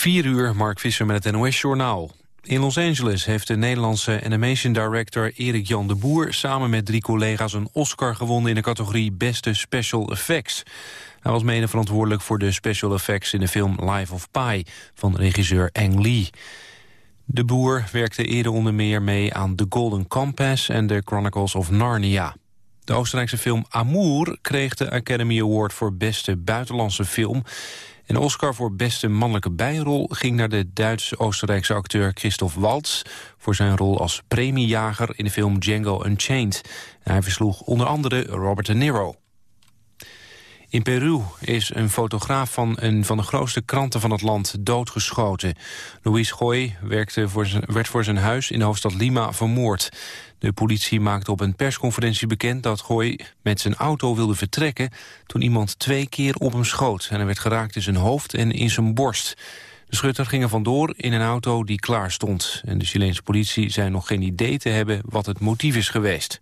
4 uur, Mark Visser met het NOS-journaal. In Los Angeles heeft de Nederlandse animation director Erik Jan de Boer... samen met drie collega's een Oscar gewonnen in de categorie Beste Special Effects. Hij was mede verantwoordelijk voor de special effects in de film Life of Pi... van regisseur Ang Lee. De Boer werkte eerder onder meer mee aan The Golden Compass... en The Chronicles of Narnia. De Oostenrijkse film Amour kreeg de Academy Award voor beste buitenlandse film... Een Oscar voor beste mannelijke bijrol ging naar de Duits-Oostenrijkse acteur Christoph Waltz... voor zijn rol als premiejager in de film Django Unchained. hij versloeg onder andere Robert De Niro. In Peru is een fotograaf van een van de grootste kranten van het land doodgeschoten. Luis Goy werkte voor zijn, werd voor zijn huis in de hoofdstad Lima vermoord. De politie maakte op een persconferentie bekend dat Goy met zijn auto wilde vertrekken... toen iemand twee keer op hem schoot en hij werd geraakt in zijn hoofd en in zijn borst. De schutter ging er vandoor in een auto die klaar stond. En de Chileense politie zei nog geen idee te hebben wat het motief is geweest.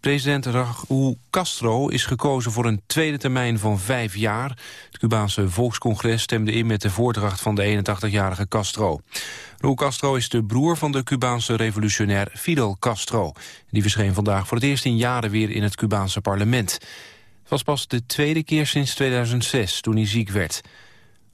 President Raúl Castro is gekozen voor een tweede termijn van vijf jaar. Het Cubaanse Volkscongres stemde in met de voordracht van de 81-jarige Castro. Raúl Castro is de broer van de Cubaanse revolutionair Fidel Castro. Die verscheen vandaag voor het eerst in jaren weer in het Cubaanse parlement. Het was pas de tweede keer sinds 2006, toen hij ziek werd.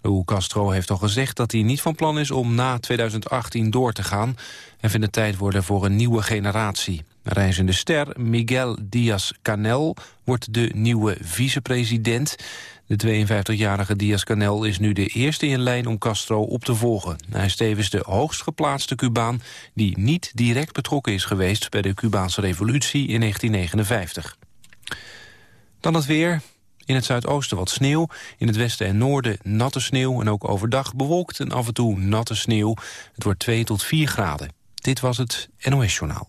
Raúl Castro heeft al gezegd dat hij niet van plan is om na 2018 door te gaan... en vindt het tijd worden voor een nieuwe generatie. Reizende ster Miguel Díaz-Canel wordt de nieuwe vicepresident. De 52-jarige Díaz-Canel is nu de eerste in lijn om Castro op te volgen. Hij is tevens de hoogst geplaatste Cubaan die niet direct betrokken is geweest... bij de Cubaanse revolutie in 1959. Dan het weer. In het zuidoosten wat sneeuw. In het westen en noorden natte sneeuw. En ook overdag bewolkt en af en toe natte sneeuw. Het wordt 2 tot 4 graden. Dit was het NOS Journaal.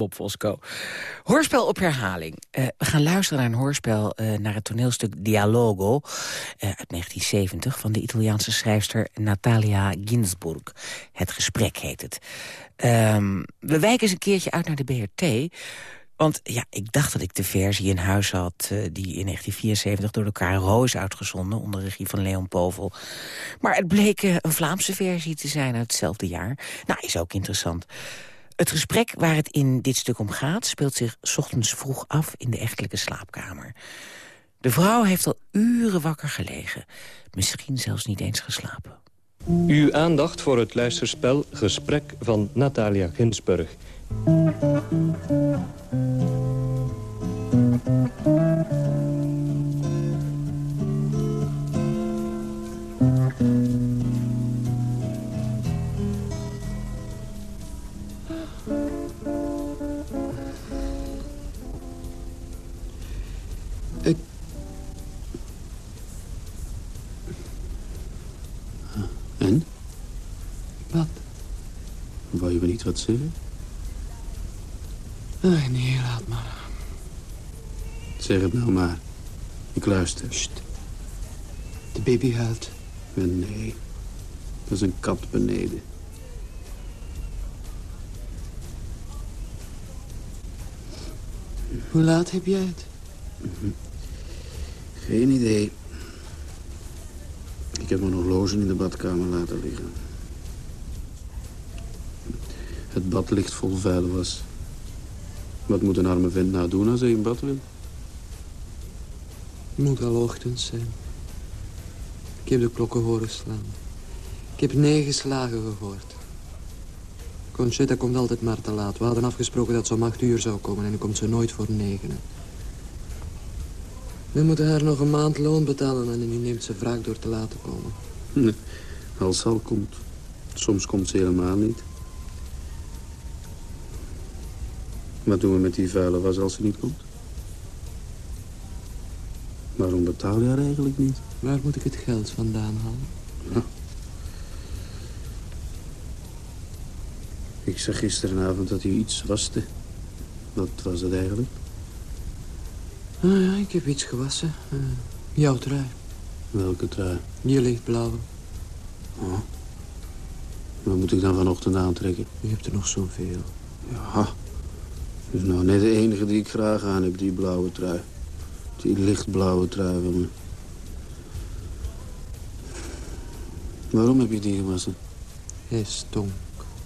Bob Fosco. Hoorspel op herhaling. Uh, we gaan luisteren naar een hoorspel uh, naar het toneelstuk Dialogo... Uh, uit 1970 van de Italiaanse schrijfster Natalia Ginsburg. Het gesprek heet het. Um, we wijken eens een keertje uit naar de BRT... Want ja, ik dacht dat ik de versie in huis had... Die in 1974 door de KRO is uitgezonden... onder regie van Leon Povel. Maar het bleek een Vlaamse versie te zijn uit hetzelfde jaar. Nou, is ook interessant. Het gesprek waar het in dit stuk om gaat... speelt zich ochtends vroeg af in de echtelijke slaapkamer. De vrouw heeft al uren wakker gelegen. Misschien zelfs niet eens geslapen. Uw aandacht voor het luisterspel Gesprek van Natalia Ginsburg. En? Wat? Wou je me niet wat zeggen? Nee, nee, laat maar. Zeg het nou maar. Ik luister. Sst. De baby huilt. Nee, dat is een kat beneden. Hoe laat heb jij het? Geen idee. Ik heb mijn horloge in de badkamer laten liggen. Het bad ligt vol vuile was. Wat moet een arme vent nou doen als hij in bad wil? Het moet al ochtend zijn. Ik heb de klokken horen slaan. Ik heb negen slagen gehoord. Conchetta komt altijd maar te laat. We hadden afgesproken dat ze om acht uur zou komen en nu komt ze nooit voor negenen. We moeten haar nog een maand loon betalen en nu neemt ze wraak door te laten komen. Nee, als al komt. Soms komt ze helemaal niet. Wat doen we met die vuile was als ze niet komt? Waarom betaal je haar eigenlijk niet? Waar moet ik het geld vandaan halen? Ja. Ik zag gisteravond dat u iets waste. Wat was dat eigenlijk? Ah ja, ik heb iets gewassen. Eh, jouw trui. Welke trui? Je lichtblauwe. Oh. Wat moet ik dan vanochtend aantrekken? Je hebt er nog zoveel. Ja, dat is nou net de enige die ik graag aan heb, die blauwe trui. Die lichtblauwe trui van me. Waarom heb je die gewassen? Hij stonk.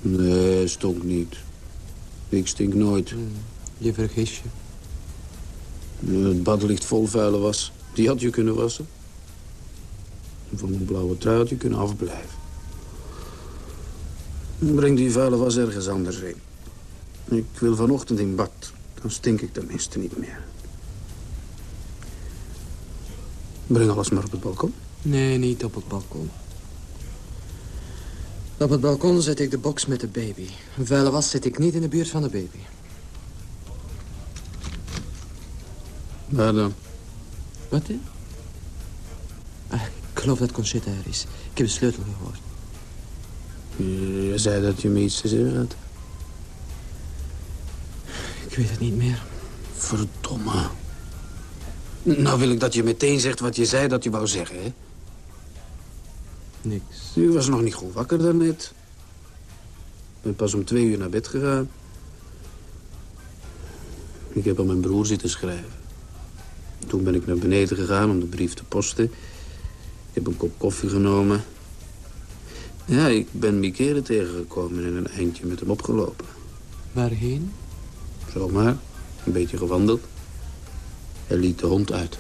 Nee, stonk niet. Ik stink nooit. Hmm, Je vergis je. Het bad ligt vol vuile was. Die had je kunnen wassen. En van mijn blauwe trui had je kunnen afblijven. Breng die vuile was ergens anders heen. Ik wil vanochtend in bad. Dan stink ik tenminste niet meer. Breng alles maar op het balkon. Nee, niet op het balkon. Op het balkon zet ik de box met de baby. Een vuile was zet ik niet in de buurt van de baby. Waar dan? Wat, hè? Ah, ik geloof dat Conchita er is. Ik heb de sleutel gehoord. Je zei dat je me iets te zeggen had. Ik weet het niet meer. Verdomme. Nou wil ik dat je meteen zegt wat je zei dat je wou zeggen, hè? Niks. U was nog niet goed wakker daarnet. Ik ben pas om twee uur naar bed gegaan. Ik heb aan mijn broer zitten schrijven. Toen ben ik naar beneden gegaan om de brief te posten. Ik heb een kop koffie genomen. Ja, ik ben Mikere tegengekomen en een eindje met hem opgelopen. Waarheen? Zomaar, een beetje gewandeld. Hij liet de hond uit.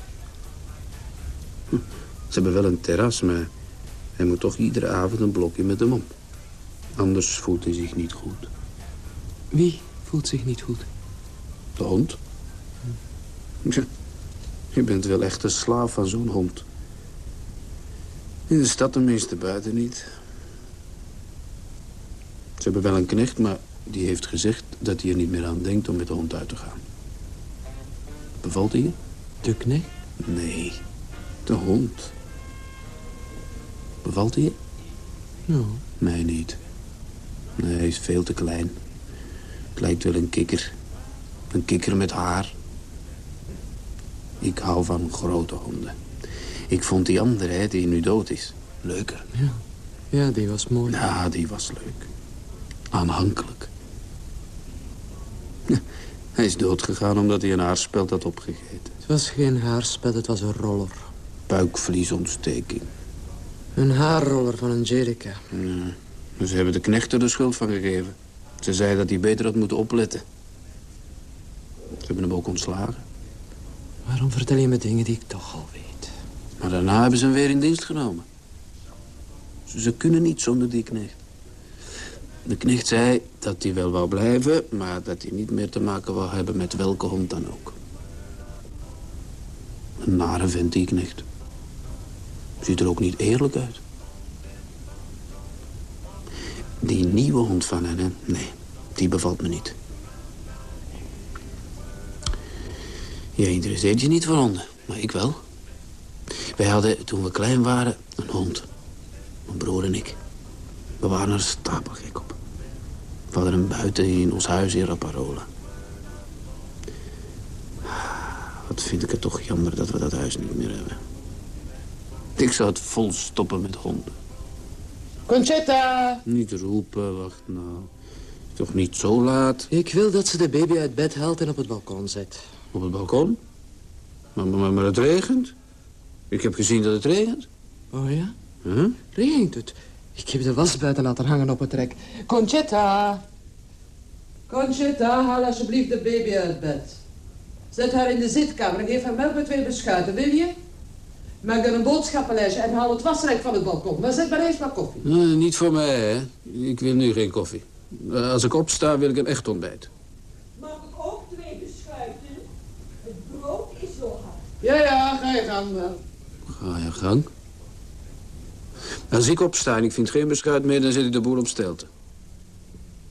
Hm, Ze hebben wel een terras, maar hij moet toch iedere avond een blokje met hem om. Anders voelt hij zich niet goed. Wie voelt zich niet goed? De hond? Ja, je bent wel echt een slaaf van zo'n hond. In de stad tenminste, buiten niet. Ze hebben wel een knecht, maar die heeft gezegd dat hij er niet meer aan denkt om met de hond uit te gaan. Bevalt hij je? De knecht? Nee, de hond. Bevalt hij je? Nou, Mij niet. Nee, hij is veel te klein. Het lijkt wel een kikker. Een kikker met haar. Ik hou van grote honden. Ik vond die andere, hè, die nu dood is, leuker. ja. Ja, die was mooi. Ja, die was leuk. Aanhankelijk. Hij is doodgegaan omdat hij een haarspeld had opgegeten. Het was geen haarspel, het was een roller. Buikvliesontsteking. Een haarroller van Angelica. Ja. Dus ze hebben de knecht er de schuld van gegeven. Ze zei dat hij beter had moeten opletten. Ze hebben hem ook ontslagen. Waarom vertel je me dingen die ik toch al weet? Maar daarna hebben ze hem weer in dienst genomen. Ze, kunnen niet zonder die knecht. De knecht zei dat hij wel wou blijven... maar dat hij niet meer te maken wou hebben met welke hond dan ook. Een nare vent, die knecht. Ziet er ook niet eerlijk uit. Die nieuwe hond van hen, hè? nee, die bevalt me niet. Jij interesseert je niet voor honden, maar ik wel. Wij hadden, toen we klein waren, een hond. Mijn broer en ik. We waren er stapelgek op. We hadden hem buiten in ons huis in Rapparola. Wat vind ik het toch jammer dat we dat huis niet meer hebben. Ik zou het vol stoppen met honden. Conchetta! Niet roepen, wacht nou. Toch niet zo laat. Ik wil dat ze de baby uit bed haalt en op het balkon zet. Op het balkon? Maar, maar, maar het regent. Ik heb gezien dat het regent. Oh ja? Huh? Regent het? Ik heb de was buiten laten hangen op het rek. Conchetta! Conchetta, haal alsjeblieft de baby uit bed. Zet haar in de zitkamer en geef haar melk met twee beschuiten, wil je? Maak dan een boodschappenlijstje en haal het wasrek van het balkon. Maar zet maar eerst maar koffie. Nee, niet voor mij, hè. Ik wil nu geen koffie. Als ik opsta, wil ik een echt ontbijt. Mag ik ook twee beschuiten? Het brood is zo hard. Ja, ja, ga je gang wel. Ga je gang. Als ik opsta en ik vind geen beschuit meer, dan zet ik de boel op stelte.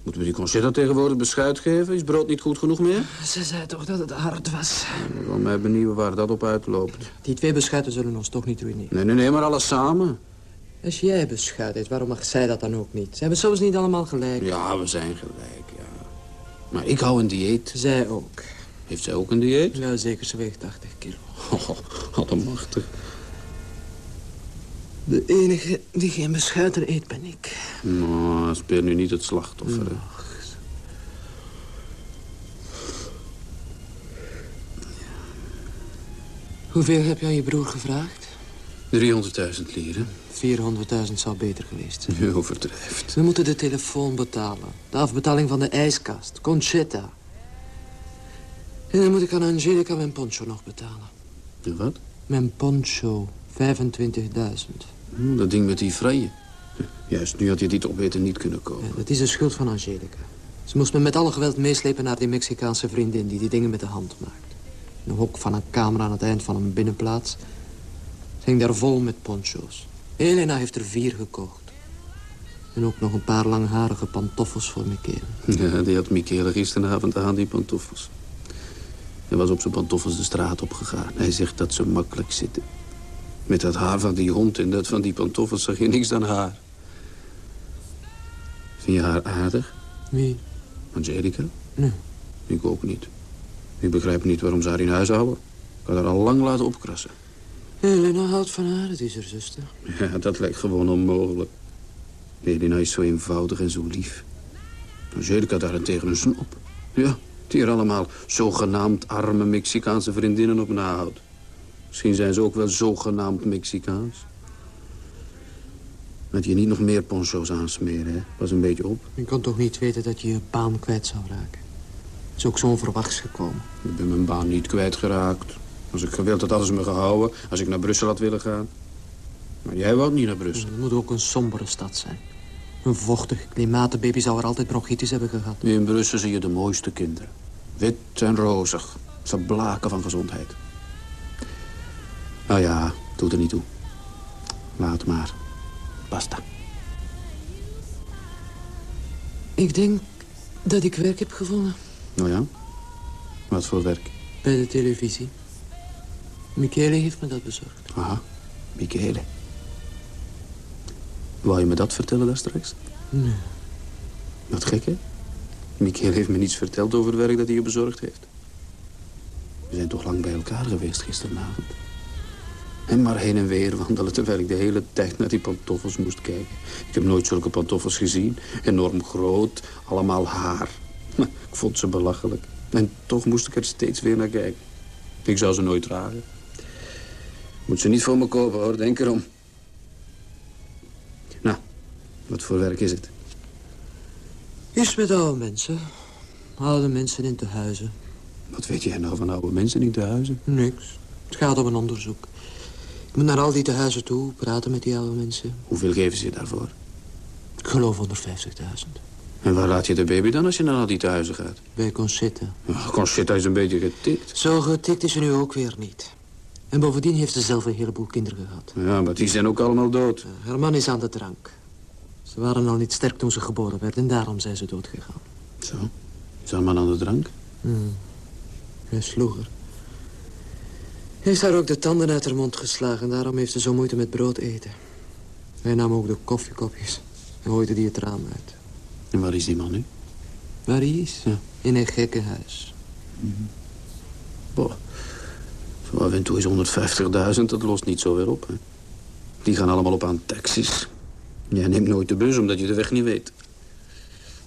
Moeten we die Conchetta tegenwoordig beschuit geven? Is brood niet goed genoeg meer? Ze zei toch dat het hard was. Ik wil mij benieuwen waar dat op uitloopt. Die twee beschuiten zullen ons toch niet ruïneren. Nee, nee, nee, maar alles samen. Als jij beschuit eet, waarom mag zij dat dan ook niet? Ze hebben soms niet allemaal gelijk. Ja, we zijn gelijk, ja. Maar ik hou een dieet. Zij ook. Heeft zij ook een dieet? Ja, zeker. Ze weegt 80 kilo. Oh, allemachtig. De enige die geen beschuiten eet ben ik. Nou, speel nu niet het slachtoffer. hè. Hoeveel heb je aan je broer gevraagd? 300.000 lieren. 400.000 zou beter geweest zijn. Je overdrijft. We moeten de telefoon betalen. De afbetaling van de ijskast. Conchetta. En dan moet ik aan Angelica mijn poncho nog betalen. En wat? Mijn poncho. 25.000. Hm, Dat ding met die vrije. Juist, nu had je die toch beter niet kunnen kopen. Ja, dat is de schuld van Angelica. Ze moest me met alle geweld meeslepen naar die Mexicaanse vriendin... die die dingen met de hand maakt. In een hok van een kamer aan het eind van een binnenplaats. Ze hing daar vol met poncho's. Elena heeft er vier gekocht. En ook nog een paar langharige pantoffels voor Michele. Ja, die had Michele gisteravond aan, die pantoffels. Hij was op zijn pantoffels de straat opgegaan. Hij zegt dat ze makkelijk zitten. Met dat haar van die hond en dat van die pantoffels zag je niks dan haar. Vind je haar aardig, Wie? Angelica? Nee. Ik ook niet. Ik begrijp niet waarom ze haar in huis houden. Ik had haar al lang laten opkrassen. Elena houdt van haar, het is haar zuster. Ja, dat lijkt gewoon onmogelijk. Elena is zo eenvoudig en zo lief. Angelica daarentegen een snop. Ja, die er allemaal zogenaamd arme Mexicaanse vriendinnen op nahoudt. Misschien zijn ze ook wel zogenaamd Mexicaans. Had je niet nog meer poncho's aansmeren, hè? Pas een beetje op. Je kon toch niet weten dat je je baan kwijt zou raken? Is ook zo onverwachts gekomen. Ik ben mijn baan niet kwijtgeraakt. Als ik gewild had, hadden ze me gehouden. Als ik naar Brussel had willen gaan. Maar jij wou niet naar Brussel. Het moet ook een sombere stad zijn. Een vochtig klimaat. De baby zou er altijd bronchitis hebben gehad. In Brussel zie je de mooiste kinderen. Wit en rozig. Ze blaken van gezondheid. Nou ja, doet er niet toe. Laat maar. Basta. Ik denk dat ik werk heb gevonden. Nou ja? Wat voor werk? Bij de televisie. Michele heeft me dat bezorgd. Aha, Michele. Wou je me dat vertellen daar straks? Nee. Wat gek, hè? Michele heeft me niets verteld over werk dat hij je bezorgd heeft. We zijn toch lang bij elkaar geweest gisteravond. En maar heen en weer wandelen terwijl ik de hele tijd naar die pantoffels moest kijken. Ik heb nooit zulke pantoffels gezien. Enorm groot, allemaal haar. Ik vond ze belachelijk. En toch moest ik er steeds weer naar kijken. Ik zou ze nooit dragen. Moet ze niet voor me kopen, hoor. Denk erom. Nou, wat voor werk is het? Is met oude mensen. Oude mensen in tehuizen. Wat weet jij nou van oude mensen in tehuizen? Niks. Het gaat om een onderzoek. Ik moet naar al die tehuizen toe, praten met die oude mensen. Hoeveel geven ze je daarvoor? Ik geloof 150.000. En waar laat je de baby dan als je naar al die tehuizen gaat? Bij Concetta. Conchita is een beetje getikt. Zo getikt is ze nu ook weer niet. En bovendien heeft ze zelf een heleboel kinderen gehad. Ja, maar die zijn ook allemaal dood. Haar man is aan de drank. Ze waren al niet sterk toen ze geboren werd en daarom zijn ze doodgegaan. Zo, is haar man aan de drank? Hmm. Hij sloeg haar. Hij heeft haar ook de tanden uit haar mond geslagen. Daarom heeft ze zo moeite met brood eten. Hij nam ook de koffiekopjes en gooide die het raam uit. En waar is die man nu? Waar hij is? Ja. In een gekkenhuis. Boah, zo af en toe is 150.000, dat lost niet zo weer op. Hè? Die gaan allemaal op aan taxis. Jij neemt nooit de bus omdat je de weg niet weet.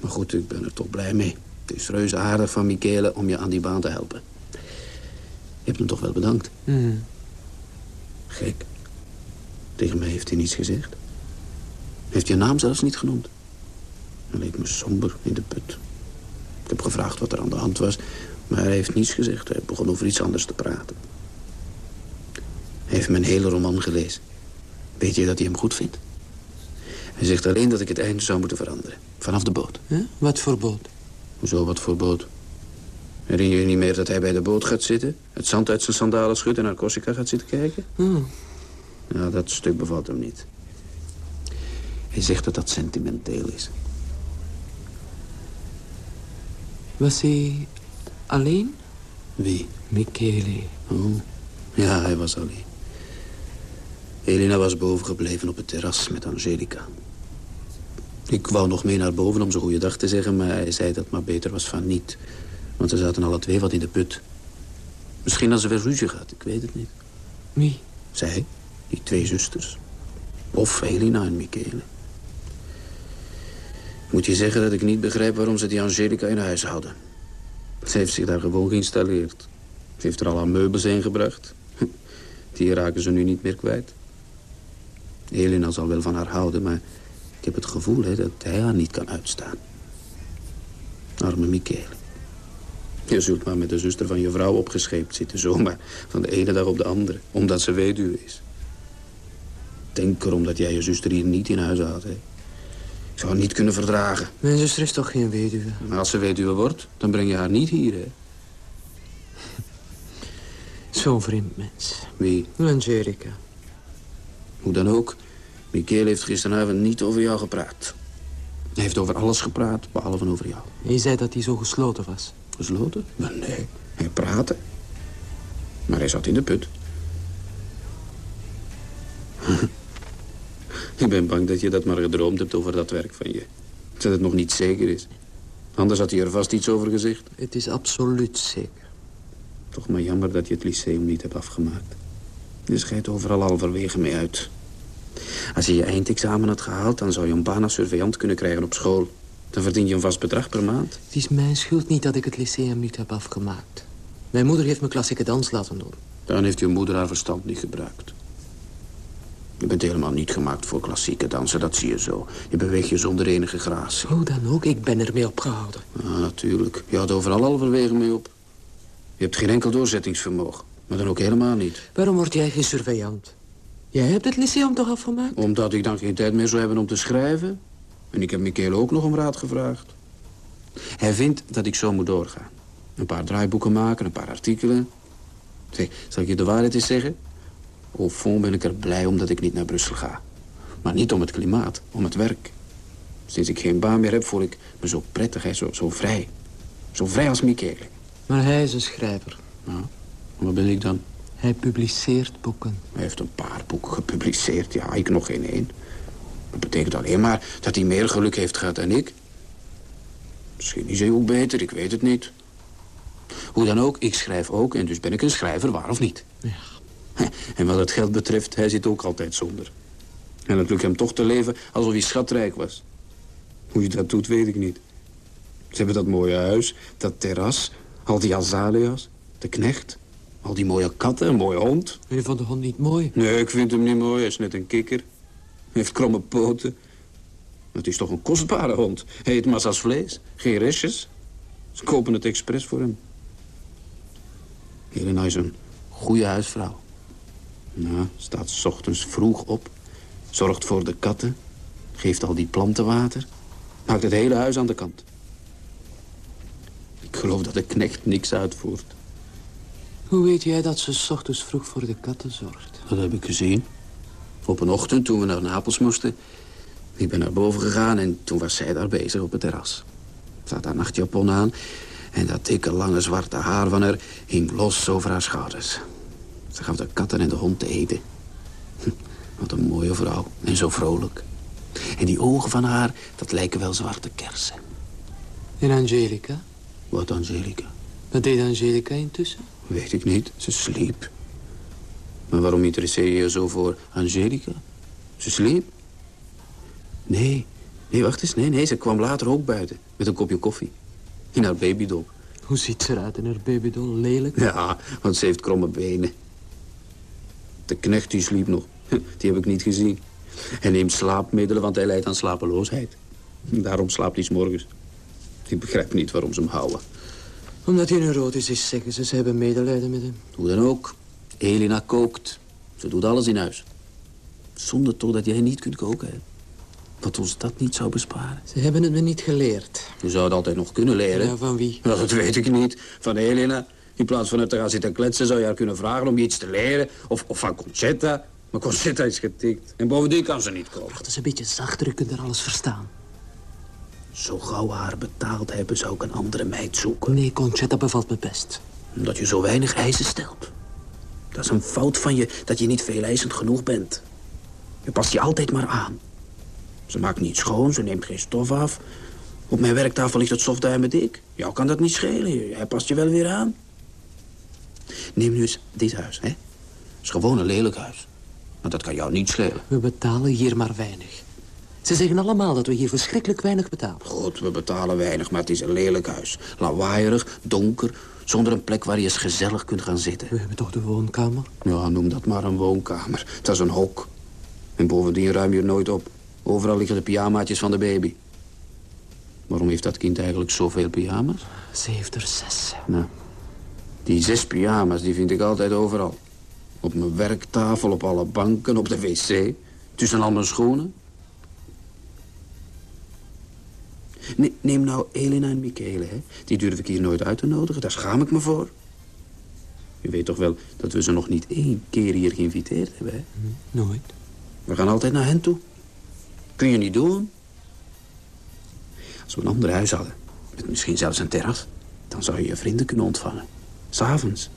Maar goed, ik ben er toch blij mee. Het is reuze aardig van Michele om je aan die baan te helpen. Je hebt hem toch wel bedankt? Hmm. Gek. Tegen mij heeft hij niets gezegd. Heeft je naam zelfs niet genoemd. Hij leek me somber in de put. Ik heb gevraagd wat er aan de hand was, maar hij heeft niets gezegd. Hij begon over iets anders te praten. Hij heeft mijn hele roman gelezen. Weet je dat hij hem goed vindt? Hij zegt alleen dat ik het einde zou moeten veranderen. Vanaf de boot. Wat voor boot? Hoezo, wat voor boot? Herinner je je niet meer dat hij bij de boot gaat zitten... het zand uit zijn sandalen schudt en naar Corsica gaat zitten kijken? Hmm. Ja, dat stuk bevalt hem niet. Hij zegt dat dat sentimenteel is. Was hij alleen? Wie? Michele. Oh, ja, hij was alleen. Elena was boven gebleven op het terras met Angelica. Ik wou nog mee naar boven om ze goeiedag te zeggen... maar hij zei dat het maar beter was van niet. Want ze zaten alle twee wat in de put. Misschien als ze weer ruzie gaat, ik weet het niet. Wie? Zij, die twee zusters. Of Elina en Michele. Ik moet je zeggen dat ik niet begrijp waarom ze die Angelica in huis houden. Ze heeft zich daar gewoon geïnstalleerd. Ze heeft er al aan meubels heen gebracht. Die raken ze nu niet meer kwijt. Elina zal wel van haar houden, maar heb het gevoel hè, dat hij haar niet kan uitstaan. Arme Michele. Je zult maar met de zuster van je vrouw opgescheept zitten, zomaar. Van de ene dag op de andere, omdat ze weduwe is. Denk erom dat jij je zuster hier niet in huis houdt, hè. Ik zou het niet kunnen verdragen. Mijn zuster is toch geen weduwe? Maar als ze weduwe wordt, dan breng je haar niet hier, hè. Zo'n vreemd mens. Wie? Angelica. Hoe dan ook, Michele heeft gisteravond niet over jou gepraat. Hij heeft over alles gepraat, behalve over jou. Je zei dat hij zo gesloten was. Gesloten? Maar nee, hij praatte. Maar hij zat in de put. Ik ben bang dat je dat maar gedroomd hebt over dat werk van je. Dat het nog niet zeker is. Anders had hij er vast iets over gezegd. Het is absoluut zeker. Toch maar jammer dat je het lyceum niet hebt afgemaakt. Je scheidt overal halverwege mee uit. Als je je eindexamen had gehaald... dan zou je een baan als surveillant kunnen krijgen op school. Dan verdien je een vast bedrag per maand. Het is mijn schuld niet dat ik het lyceum niet heb afgemaakt. Mijn moeder heeft me klassieke dans laten doen. Dan heeft je moeder haar verstand niet gebruikt. Je bent helemaal niet gemaakt voor klassieke dansen, dat zie je zo. Je beweegt je zonder enige gratie. Hoe dan ook, ik ben ermee opgehouden. Ja, natuurlijk. Je houdt overal halverwege mee op. Je hebt geen enkel doorzettingsvermogen. Maar dan ook helemaal niet. Waarom word jij geen surveillant? Jij hebt het lyceum toch afgemaakt? Omdat ik dan geen tijd meer zou hebben om te schrijven. En ik heb Michele ook nog om raad gevraagd. Hij vindt dat ik zo moet doorgaan. Een paar draaiboeken maken, een paar artikelen. Zeg, zal ik je de waarheid eens zeggen? Au fond ben ik er blij omdat ik niet naar Brussel ga. Maar niet om het klimaat, om het werk. Sinds ik geen baan meer heb, voel ik me zo prettig, hè, zo, zo vrij. Zo vrij als Michele. Maar hij is een schrijver. Nou, wat ben ik dan? Hij publiceert boeken. Hij heeft een paar boeken gepubliceerd, ja, ik nog geen één. Dat betekent alleen maar dat hij meer geluk heeft gehad dan ik. Misschien is hij ook beter, ik weet het niet. Hoe dan ook, ik schrijf ook en dus ben ik een schrijver, waar of niet. Ja. En wat het geld betreft, hij zit ook altijd zonder. En het lukt hem toch te leven alsof hij schatrijk was. Hoe je dat doet, weet ik niet. Ze hebben dat mooie huis, dat terras, al die azalea's, de knecht... al die mooie katten, een mooie hond. Je vond de hond niet mooi? Nee, ik vind hem niet mooi. Hij is net een kikker. Hij heeft kromme poten. Het is toch een kostbare hond. Hij eet massa's vlees, geen restjes. Ze kopen het expres voor hem. Helena is een goede huisvrouw. Nou, staat s ochtends vroeg op. Zorgt voor de katten. Geeft al die planten water. Maakt het hele huis aan de kant. Ik geloof dat de knecht niks uitvoert. Hoe weet jij dat ze s ochtends vroeg voor de katten zorgt? Dat heb ik gezien. Op een ochtend toen we naar Napels moesten. Ik ben naar boven gegaan en toen was zij daar bezig op het terras. Ze had haar nachtjapon aan en dat dikke lange zwarte haar van haar hing los over haar schouders. Ze gaf de katten en de hond te eten. Wat een mooie vrouw en zo vrolijk. En die ogen van haar, dat lijken wel zwarte kersen. En Angelica? Wat Angelica? Wat deed Angelica intussen? Weet ik niet, ze sliep. Maar waarom interesseer je je zo voor Angelica? Ze sliep? Nee, nee, wacht eens. Nee, nee, ze kwam later ook buiten. Met een kopje koffie. In haar babydol. Hoe ziet ze eruit in haar babydoll? Lelijk? Ja, want ze heeft kromme benen. De knecht die sliep nog. Die heb ik niet gezien. Hij neemt slaapmiddelen, want hij lijdt aan slapeloosheid. Daarom slaapt hij 's morgens. Ik begrijp niet waarom ze hem houden. Omdat hij neurotisch is, zeggen ze. Ze hebben medelijden met hem. Hoe dan ook. Elina kookt. Ze doet alles in huis. Zonder toch dat jij niet kunt koken, hè? Wat ons dat niet zou besparen. Ze hebben het me niet geleerd. Je zou het altijd nog kunnen leren. Ja, van wie? Nou, dat weet ik niet. Van Elina. In plaats van er te gaan zitten kletsen zou je haar kunnen vragen om je iets te leren. Of, of van Concetta. Maar Concetta is getikt. En bovendien kan ze niet koken. Dat is een beetje zachter, u kunt er alles verstaan. Zo gauw haar betaald hebben, zou ik een andere meid zoeken. Nee, Concetta bevalt me best. Omdat je zo weinig eisen stelt. Dat is een fout van je, dat je niet veel eisend genoeg bent. Je past je altijd maar aan. Ze maakt niet schoon, ze neemt geen stof af. Op mijn werktafel ligt het stofduim met ik. Jou kan dat niet schelen, jij past je wel weer aan. Neem nu eens dit huis, hè. Het is gewoon een lelijk huis. Maar dat kan jou niet schelen. We betalen hier maar weinig. Ze zeggen allemaal dat we hier verschrikkelijk weinig betalen. Goed, we betalen weinig, maar het is een lelijk huis. Lawaaierig, donker, zonder een plek waar je eens gezellig kunt gaan zitten. We hebben toch de woonkamer? Ja, noem dat maar een woonkamer. Het is een hok. En bovendien ruim je er nooit op. Overal liggen de pyjamaatjes van de baby. Waarom heeft dat kind eigenlijk zoveel pyjama's? Ze heeft er zes. Nou, die zes pyjama's die vind ik altijd overal. Op mijn werktafel, op alle banken, op de wc. Tussen al mijn schoenen. Ne- neem nou Elena en Michele, hè. Die durf ik hier nooit uit te nodigen. Daar schaam ik me voor. Je weet toch wel dat we ze nog niet één keer hier geïnviteerd hebben, hè? Nooit. We gaan altijd naar hen toe. Kun je niet doen. Als we een ander huis hadden, met misschien zelfs een terras... dan zou je je vrienden kunnen ontvangen. S'avonds.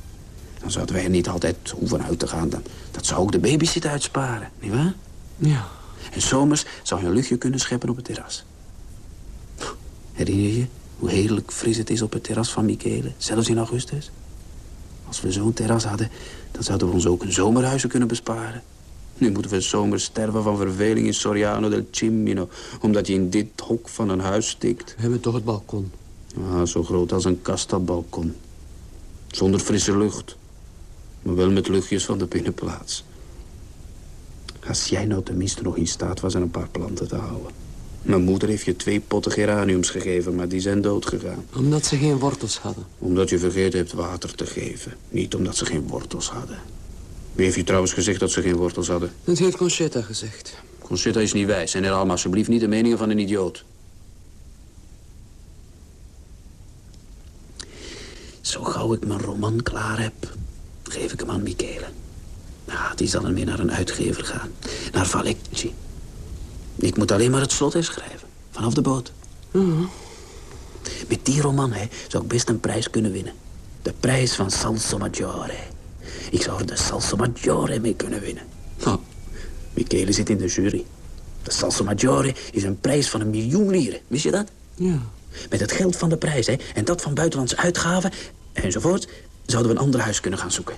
Dan zouden wij er niet altijd hoeven uit te gaan. Dan, dat zou ook de babysitter uitsparen, nietwaar? Ja. En zomers zou je een luchtje kunnen scheppen op het terras. Herinner je hoe heerlijk fris het is op het terras van Michele, zelfs in augustus? Als we zo'n terras hadden, dan zouden we ons ook een zomerhuizen kunnen besparen. Nu moeten we zomers sterven van verveling in Soriano del Cimino... omdat je in dit hok van een huis stikt. We hebben toch het balkon. Ah, zo groot als een kast dat balkon. Zonder frisse lucht. Maar wel met luchtjes van de binnenplaats. Als jij nou tenminste nog in staat was er een paar planten te houden. Mijn moeder heeft je twee potten geraniums gegeven, maar die zijn doodgegaan. Omdat ze geen wortels hadden. Omdat je vergeten hebt water te geven. Niet omdat ze geen wortels hadden. Wie heeft je trouwens gezegd dat ze geen wortels hadden? Dat heeft Conchetta gezegd. Conchetta is niet wijs en herhaal maar alsjeblieft niet de meningen van een idioot. Zo gauw ik mijn roman klaar heb, geef ik hem aan Michele. Nou, die zal ermee naar een uitgever gaan. Naar Valecci. Ik moet alleen maar het slot herschrijven. Vanaf de boot. Met die roman hè, zou ik best een prijs kunnen winnen. De prijs van Salso Maggiore. Ik zou er de Salso Maggiore mee kunnen winnen. Oh, Michele zit in de jury. De Salso Maggiore is een prijs van een miljoen lieren. Wist je dat? Ja. Met het geld van de prijs hè, en dat van buitenlandse uitgaven enzovoort... zouden we een ander huis kunnen gaan zoeken.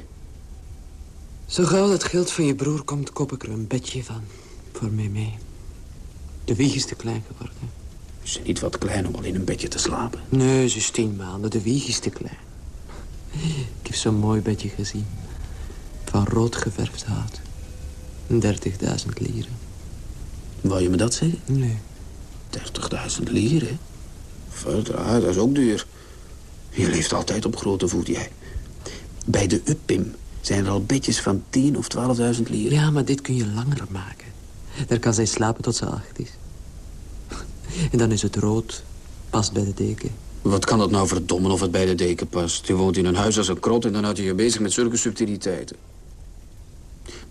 Zo gauw dat geld van je broer komt, kop ik er een bedje van. Voor mij mee. De wieg is te klein geworden. Is ze niet wat klein om al in een bedje te slapen? Nee, ze is tien maanden. De wieg is te klein. Ik heb zo'n mooi bedje gezien. Van rood geverfd hout. 30.000 lieren. Wou je me dat zeggen? Nee. 30.000 lieren? Verdraai, dat is ook duur. Je leeft altijd op grote voet, jij. Bij de Uppim zijn er al bedjes van 10 of 12.000 lieren. Ja, maar dit kun je langer maken. Daar kan zij slapen tot ze acht is. En dan is het rood, past bij de deken. Wat kan dat nou verdommen of het bij de deken past? Je woont in een huis als een krot en dan houd je je bezig met zulke subtiliteiten.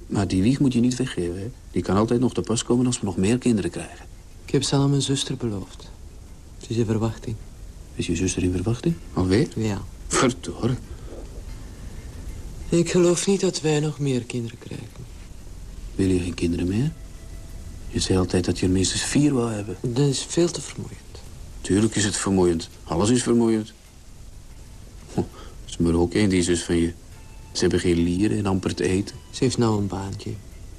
Maar die wieg moet je niet weggeven, hè? Die kan altijd nog te pas komen als we nog meer kinderen krijgen. Ik heb ze aan mijn zuster beloofd. Ze is in verwachting. Is je zuster in verwachting? Alweer? Ja. Verdorie. Ik geloof niet dat wij nog meer kinderen krijgen. Wil je geen kinderen meer? Je zei altijd dat je er minstens vier wou hebben. Dat is veel te vermoeiend. Tuurlijk is het vermoeiend. Alles is vermoeiend. Hm, is maar ook één die zus van je. Ze hebben geen lieren en amper te eten. Ze heeft nou een baantje.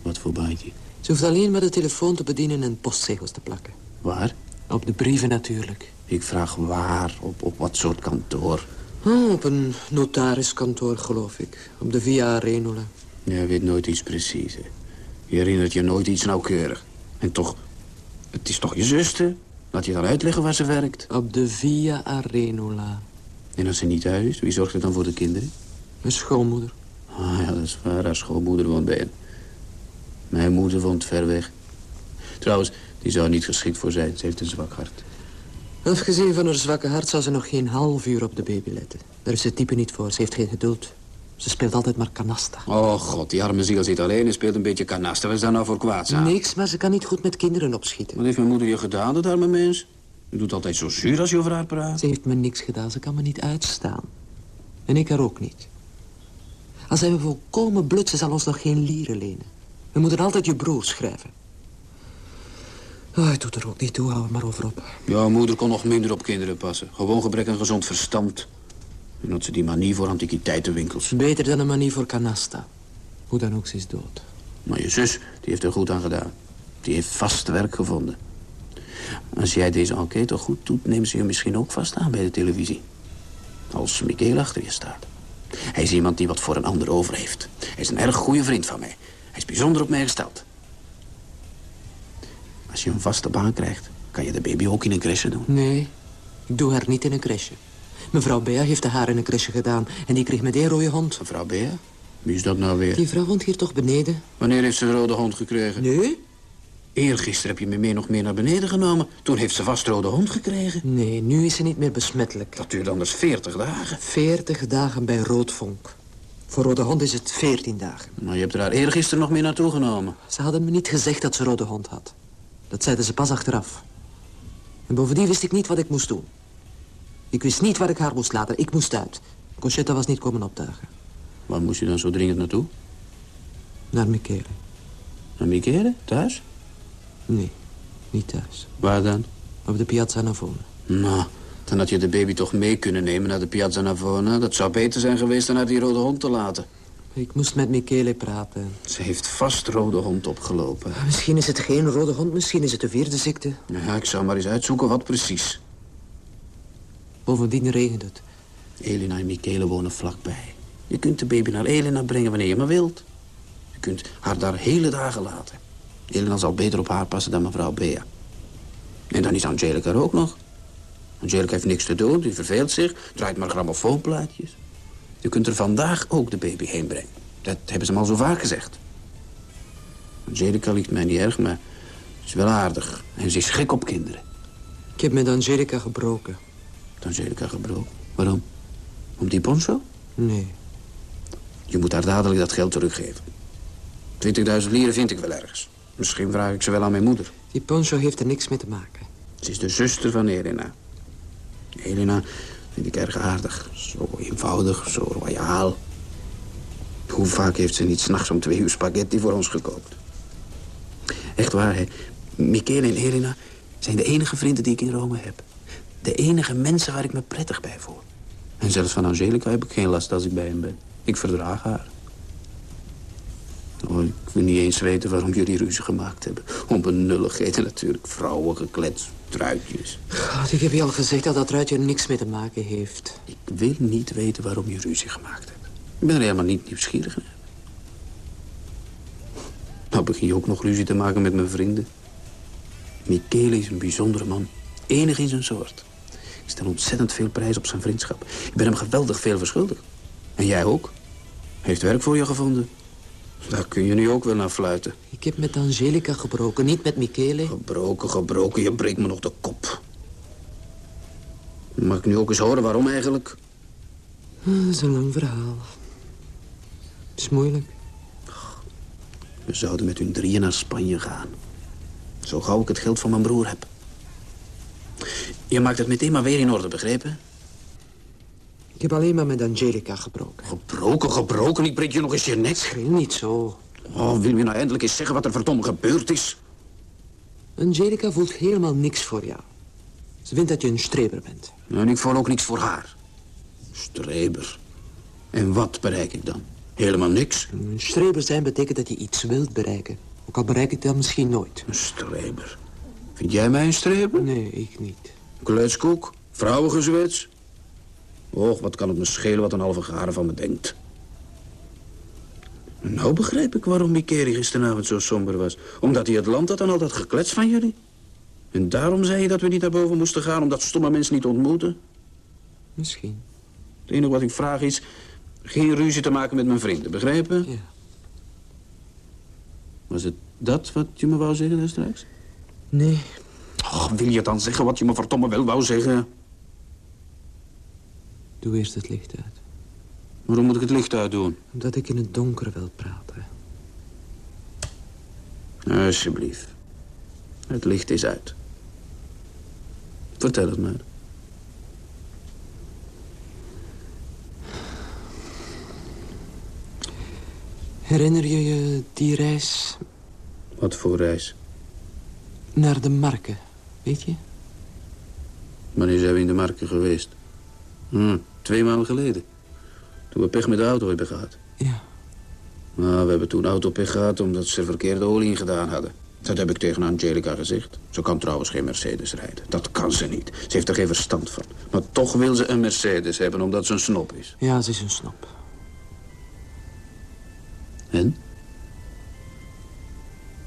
Wat voor baantje? Ze hoeft alleen maar de telefoon te bedienen en postzegels te plakken. Waar? Op de brieven natuurlijk. Ik vraag waar, op, op wat soort kantoor. Oh, op een notariskantoor, geloof ik. Op de Via Arenula. Jij weet nooit iets precies, hè. Je herinnert je nooit iets nauwkeurig. En toch, het is toch je zuster? Laat je dan uitleggen waar ze werkt. Op de Via Arenula. En als ze niet thuis is, wie zorgt er dan voor de kinderen? Mijn schoonmoeder. Ah ja, dat is waar. Haar schoonmoeder woont bij hen. Mijn moeder woont ver weg. Trouwens, die zou er niet geschikt voor zijn. Ze heeft een zwak hart. Afgezien van haar zwakke hart zou ze nog geen half uur op de baby letten. Daar is het type niet voor. Ze heeft geen geduld. Ze speelt altijd maar canasta. Oh god, die arme ziel zit alleen en speelt een beetje kanasta. Wat is daar nou voor kwaad aan? Niks, maar ze kan niet goed met kinderen opschieten. Wat heeft mijn moeder je gedaan, dat arme mens? Je doet altijd zo zuur als je over haar praat. Ze heeft me niks gedaan. Ze kan me niet uitstaan. En ik haar ook niet. Als zij me volkomen blut, ze zal ons nog geen lieren lenen. We moeten altijd je broer schrijven. Oh, het doet er ook niet toe, hou er maar over op. Ja, moeder kon nog minder op kinderen passen. Gewoon gebrek aan gezond verstand. Had ze die manie voor antiquiteitenwinkels. Beter dan een manier voor canasta. Hoe dan ook, ze is dood. Maar je zus, die heeft er goed aan gedaan. Die heeft vast werk gevonden. Als jij deze enquête goed doet, nemen ze je misschien ook vast aan bij de televisie. Als Michael achter je staat. Hij is iemand die wat voor een ander over heeft. Hij is een erg goede vriend van mij. Hij is bijzonder op mij gesteld. Als je een vaste baan krijgt, kan je de baby ook in een crèche doen. Nee, ik doe haar niet in een crèche. Mevrouw Bea heeft de haar in een crèche gedaan... en die kreeg meteen rode hond. Mevrouw Bea? Wie is dat nou weer? Die vrouw woont hier toch beneden? Wanneer heeft ze een rode hond gekregen? Nee? Eergisteren heb je me mee nog meer naar beneden genomen. Toen heeft ze vast rode hond gekregen. Nee, nu is ze niet meer besmettelijk. Dat duurt anders 40 dagen. 40 dagen bij roodvonk. Voor rode hond is het 14 dagen. Maar je hebt er haar eergisteren nog mee naartoe genomen. Ze hadden me niet gezegd dat ze rode hond had. Dat zeiden ze pas achteraf. En bovendien wist ik niet wat ik moest doen. Ik wist niet waar ik haar moest laten. Ik moest uit. Conchetta was niet komen opdagen. Waar moest je dan zo dringend naartoe? Naar Michele. Naar Michele? Thuis? Nee, niet thuis. Waar dan? Op de Piazza Navona. Nou, dan had je de baby toch mee kunnen nemen naar de Piazza Navona. Dat zou beter zijn geweest dan naar die rode hond te laten. Ik moest met Michele praten. Ze heeft vast rode hond opgelopen. Misschien is het geen rode hond, misschien is het de vierde ziekte. Ja, ik zou maar eens uitzoeken wat precies. Bovendien regent het. Elina en Michele wonen vlakbij. Je kunt de baby naar Elina brengen wanneer je maar wilt. Je kunt haar daar hele dagen laten. Elina zal beter op haar passen dan mevrouw Bea. En dan is Angelica er ook nog. Angelica heeft niks te doen, die verveelt zich, draait maar grammofoonplaatjes. Je kunt er vandaag ook de baby heen brengen. Dat hebben ze me al zo vaak gezegd. Angelica ligt mij niet erg, maar ze is wel aardig. En ze is gek op kinderen. Ik heb met Angelica gebroken. Met Angelica gebroken? Waarom? Om die poncho? Nee. Je moet haar dadelijk dat geld teruggeven. 20.000 lieren vind ik wel ergens. Misschien vraag ik ze wel aan mijn moeder. Die poncho heeft er niks mee te maken. Ze is de zuster van Elena. Elena vind ik erg aardig. Zo eenvoudig, zo royaal. Hoe vaak heeft ze niet s'nachts om twee uur spaghetti voor ons gekookt? Echt waar, hè? Michele en Elena zijn de enige vrienden die ik in Rome heb. De enige mensen waar ik me prettig bij voel. En zelfs van Angelica heb ik geen last als ik bij hem ben. Ik verdraag haar. Oh, ik wil niet eens weten waarom jullie ruzie gemaakt hebben. Om benulligheden natuurlijk. Vrouwen gekletst, truitjes. God, ik heb je al gezegd dat dat truitje er niks mee te maken heeft. Ik wil niet weten waarom je ruzie gemaakt hebt. Ik ben er helemaal niet nieuwsgierig naar. Nou begin je ook nog ruzie te maken met mijn vrienden. Michele is een bijzondere man. Enig in zijn soort. Ik stel ontzettend veel prijs op zijn vriendschap. Ik ben hem geweldig veel verschuldigd. En jij ook. Hij heeft werk voor je gevonden. Daar kun je nu ook wel naar fluiten. Ik heb met Angelica gebroken, niet met Michele. Gebroken, gebroken, je breekt me nog de kop. Mag ik nu ook eens horen waarom eigenlijk? Ah, Dat is een lang verhaal. Het is moeilijk. We zouden met hun drieën naar Spanje gaan. Zo gauw ik het geld van mijn broer heb. Je maakt het meteen maar weer in orde, begrepen? Ik heb alleen maar met Angelica gebroken. Gebroken, gebroken, ik breek je nog eens je nek. Schreeuw niet zo. Oh, wil je nou eindelijk eens zeggen wat er verdomme gebeurd is? Angelica voelt helemaal niks voor jou. Ze vindt dat je een streber bent. En ik voel ook niks voor haar. Streber. En wat bereik ik dan? Helemaal niks. Een streber zijn betekent dat je iets wilt bereiken. Ook al bereik ik het dan misschien nooit. Een streber. Vind jij mij een streber? Nee, ik niet. Kletskoek? Vrouwengezwets? Och, wat kan het me schelen wat een halve garen van me denkt. Nou begrijp ik waarom Mikeri gisteravond zo somber was. Omdat hij het land had en al dat geklets van jullie. En daarom zei je dat we niet naar boven moesten gaan... omdat stomme mensen niet ontmoeten? Misschien. Het enige wat ik vraag is... geen ruzie te maken met mijn vrienden, begrepen? Ja. Was het dat wat je me wou zeggen daar straks? Nee, Och, wil je dan zeggen wat je me verdomme wel wou zeggen? doe eerst het licht uit. Waarom moet ik het licht uitdoen? Omdat ik in het donker wil praten. Alsjeblieft. Het licht is uit. Vertel het maar. Herinner je je die reis Wat voor reis? Naar de marken, weet je? Wanneer zijn we in de marken geweest? Hm, Twee maanden geleden. Toen we pech met de auto hebben gehad. Ja. Nou, we hebben toen autopech gehad omdat ze er verkeerde olie in gedaan hadden. Dat heb ik tegen Angelica gezegd. Ze kan trouwens geen Mercedes rijden. Dat kan ze niet. Ze heeft er geen verstand van. Maar toch wil ze een Mercedes hebben omdat ze een snop is. Ja, ze is een snop. En?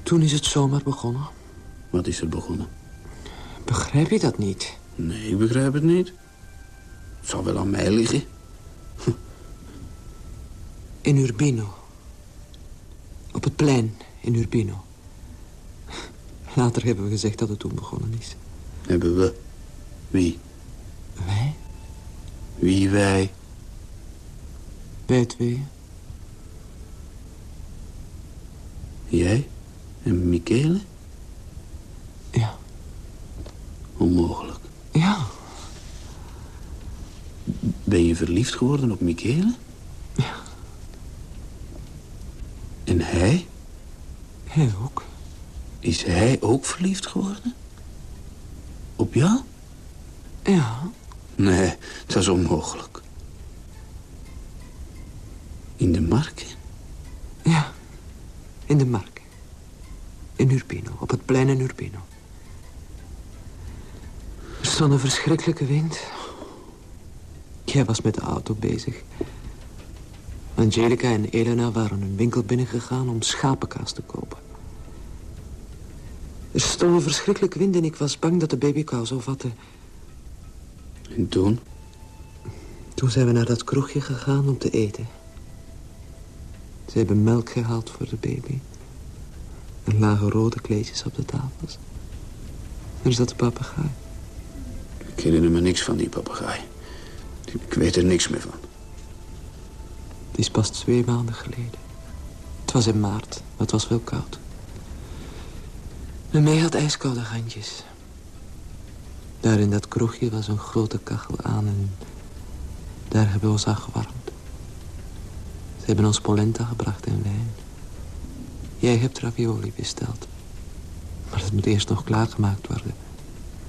Toen is het zomaar begonnen. Wat is er begonnen? Begrijp je dat niet? Nee, ik begrijp het niet. Het zal wel aan mij liggen. In Urbino. Op het plein in Urbino. Later hebben we gezegd dat het toen begonnen is. Hebben we? Wie? Wij? Wie wij? Wij tweeën. Jij? En Michele? Ja. Onmogelijk. Ja. Ben je verliefd geworden op Michele? Ja. En hij? Hij ook. Is hij ook verliefd geworden? Op jou? Ja. Nee, dat is onmogelijk. In de markt? Ja. In de markt. In Urbino. Op het plein in Urbino. Er stond een verschrikkelijke wind. Jij was met de auto bezig. Angelica en Elena waren een winkel binnengegaan om schapenkaas te kopen. Er stond een verschrikkelijke wind en ik was bang dat de babykou zou vatten. En toen? Toen zijn we naar dat kroegje gegaan om te eten. Ze hebben melk gehaald voor de baby. Er lagen rode kleedjes op de tafels. Er zat de papegaai. Ik herinner me niks van die papegaai. Ik weet er niks meer van. Het is pas twee maanden geleden. Het was in maart, maar het was wel koud. En mij had ijskoude handjes. Daar in dat kroegje was een grote kachel aan en daar hebben we ons aan gewarmd. Ze hebben ons polenta gebracht en wijn. Jij hebt ravioli besteld. Maar het moet eerst nog klaargemaakt worden.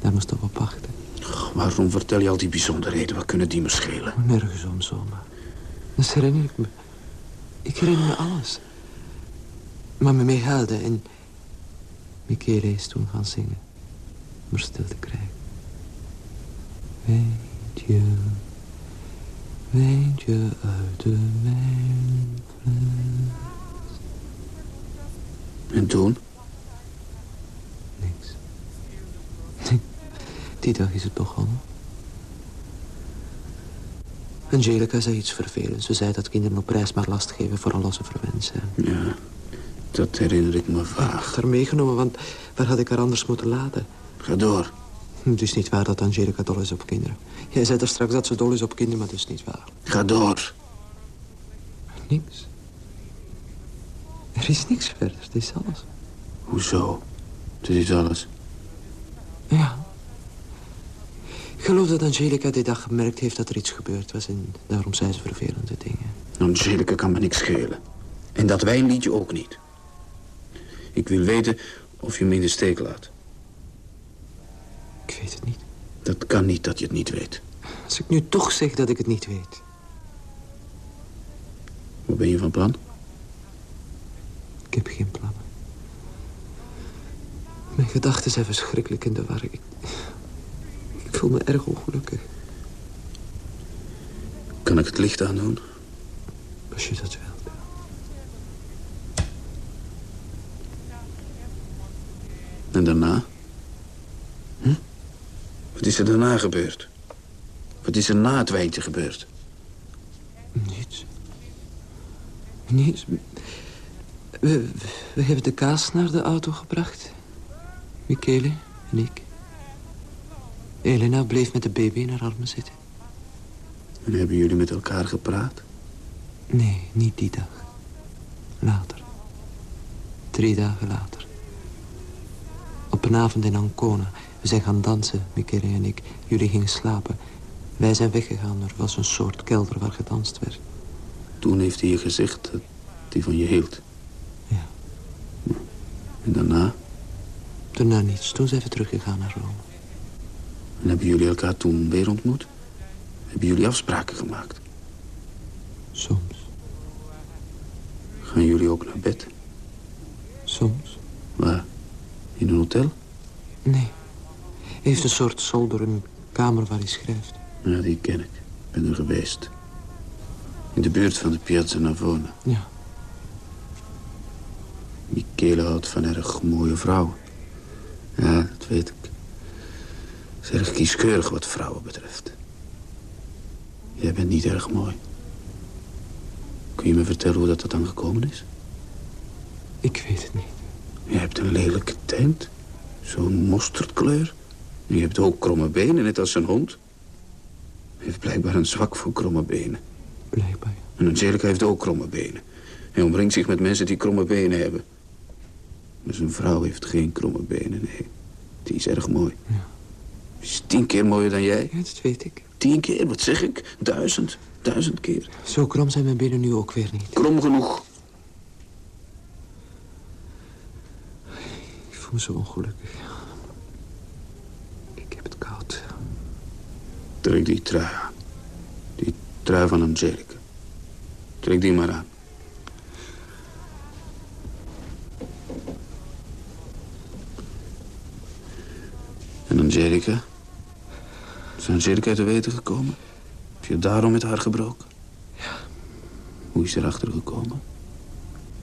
Daar moesten we op wachten. Waarom vertel je al die bijzonderheden? Wat kunnen die me schelen? Nergens om zomaar. Dat herinner ik me. Ik herinner me alles. Maar me mee huilde en... Michele is toen gaan zingen. Om er stil te krijgen. Weet je... Weet je uit de wijnfles... En toen? Niks. Die dag is het begonnen. Angelica zei iets vervelends. Ze zei dat kinderen op reis maar last geven voor een losse verwend zijn. Ja, dat herinner ik me Ik vaag. heb haar meegenomen, want waar had ik haar anders moeten laten? Ga door. Het is niet waar dat Angelica dol is op kinderen. Jij zei er straks dat ze dol is op kinderen, maar dat is niet waar. Ga door. Niks. Er is niks verder, het is alles. Hoezo? Dit is alles. Ja. Ik geloof dat Angelica die dag gemerkt heeft dat er iets gebeurd was... en daarom zei ze vervelende dingen. Angelica kan me niks schelen. En dat wijnliedje ook niet. Ik wil weten of je me in de steek laat. Ik weet het niet. Dat kan niet dat je het niet weet. Als ik nu toch zeg dat ik het niet weet... Wat ben je van plan? Ik heb geen plannen. Mijn gedachten zijn verschrikkelijk in de war. Ik, ik voel me erg ongelukkig. Kan ik het licht aandoen? Als je dat wilt. En daarna? Hm? Wat is er daarna gebeurd? Wat is er na het wijntje gebeurd? Niets. Niets. We, we hebben de kaas naar de auto gebracht. Michele en ik. Elena bleef met de baby in haar armen zitten. En hebben jullie met elkaar gepraat? Nee, niet die dag. Later. Drie dagen later. Op een avond in Ancona. We zijn gaan dansen, Michele en ik. Jullie gingen slapen. Wij zijn weggegaan. Er was een soort kelder waar gedanst werd. Toen heeft hij je gezegd dat hij van je hield. Ja. En daarna? Daarna niets. Toen zijn we teruggegaan naar Rome. En hebben jullie elkaar toen weer ontmoet? Hebben jullie afspraken gemaakt? Soms. Gaan jullie ook naar bed? Soms. Waar? In een hotel? Nee. Hij heeft een soort zolder, een kamer waar hij schrijft. Ja, die ken ik. Ik ben er geweest. In de buurt van de Piazza Navona. Ja. Michele houdt van erg mooie vrouwen. Ja, dat weet ik. Is erg kieskeurig wat vrouwen betreft. Jij bent niet erg mooi. Kun je me vertellen hoe dat, dat dan gekomen is? Ik weet het niet. Je hebt een lelijke tent. Zo'n mosterdkleur. En je hebt ook kromme benen, net als een hond. Hij heeft blijkbaar een zwak voor kromme benen. Blijkbaar. En Angelica heeft ook kromme benen. Hij omringt zich met mensen die kromme benen hebben. Maar zijn vrouw heeft geen kromme benen, nee. Die is erg mooi. Ja. Is tien keer mooier dan jij. Ja, dat weet ik. Tien keer, wat zeg ik? Duizend. Duizend keer. Zo krom zijn mijn benen nu ook weer niet. Krom genoeg. Ik voel me zo ongelukkig. Ik heb het koud. Trek die trui aan. Die trui van Angelica. Trek die maar aan. En Angelica? Is Angelica te weten gekomen? Heb je daarom met haar gebroken? Ja. Hoe is ze erachter gekomen?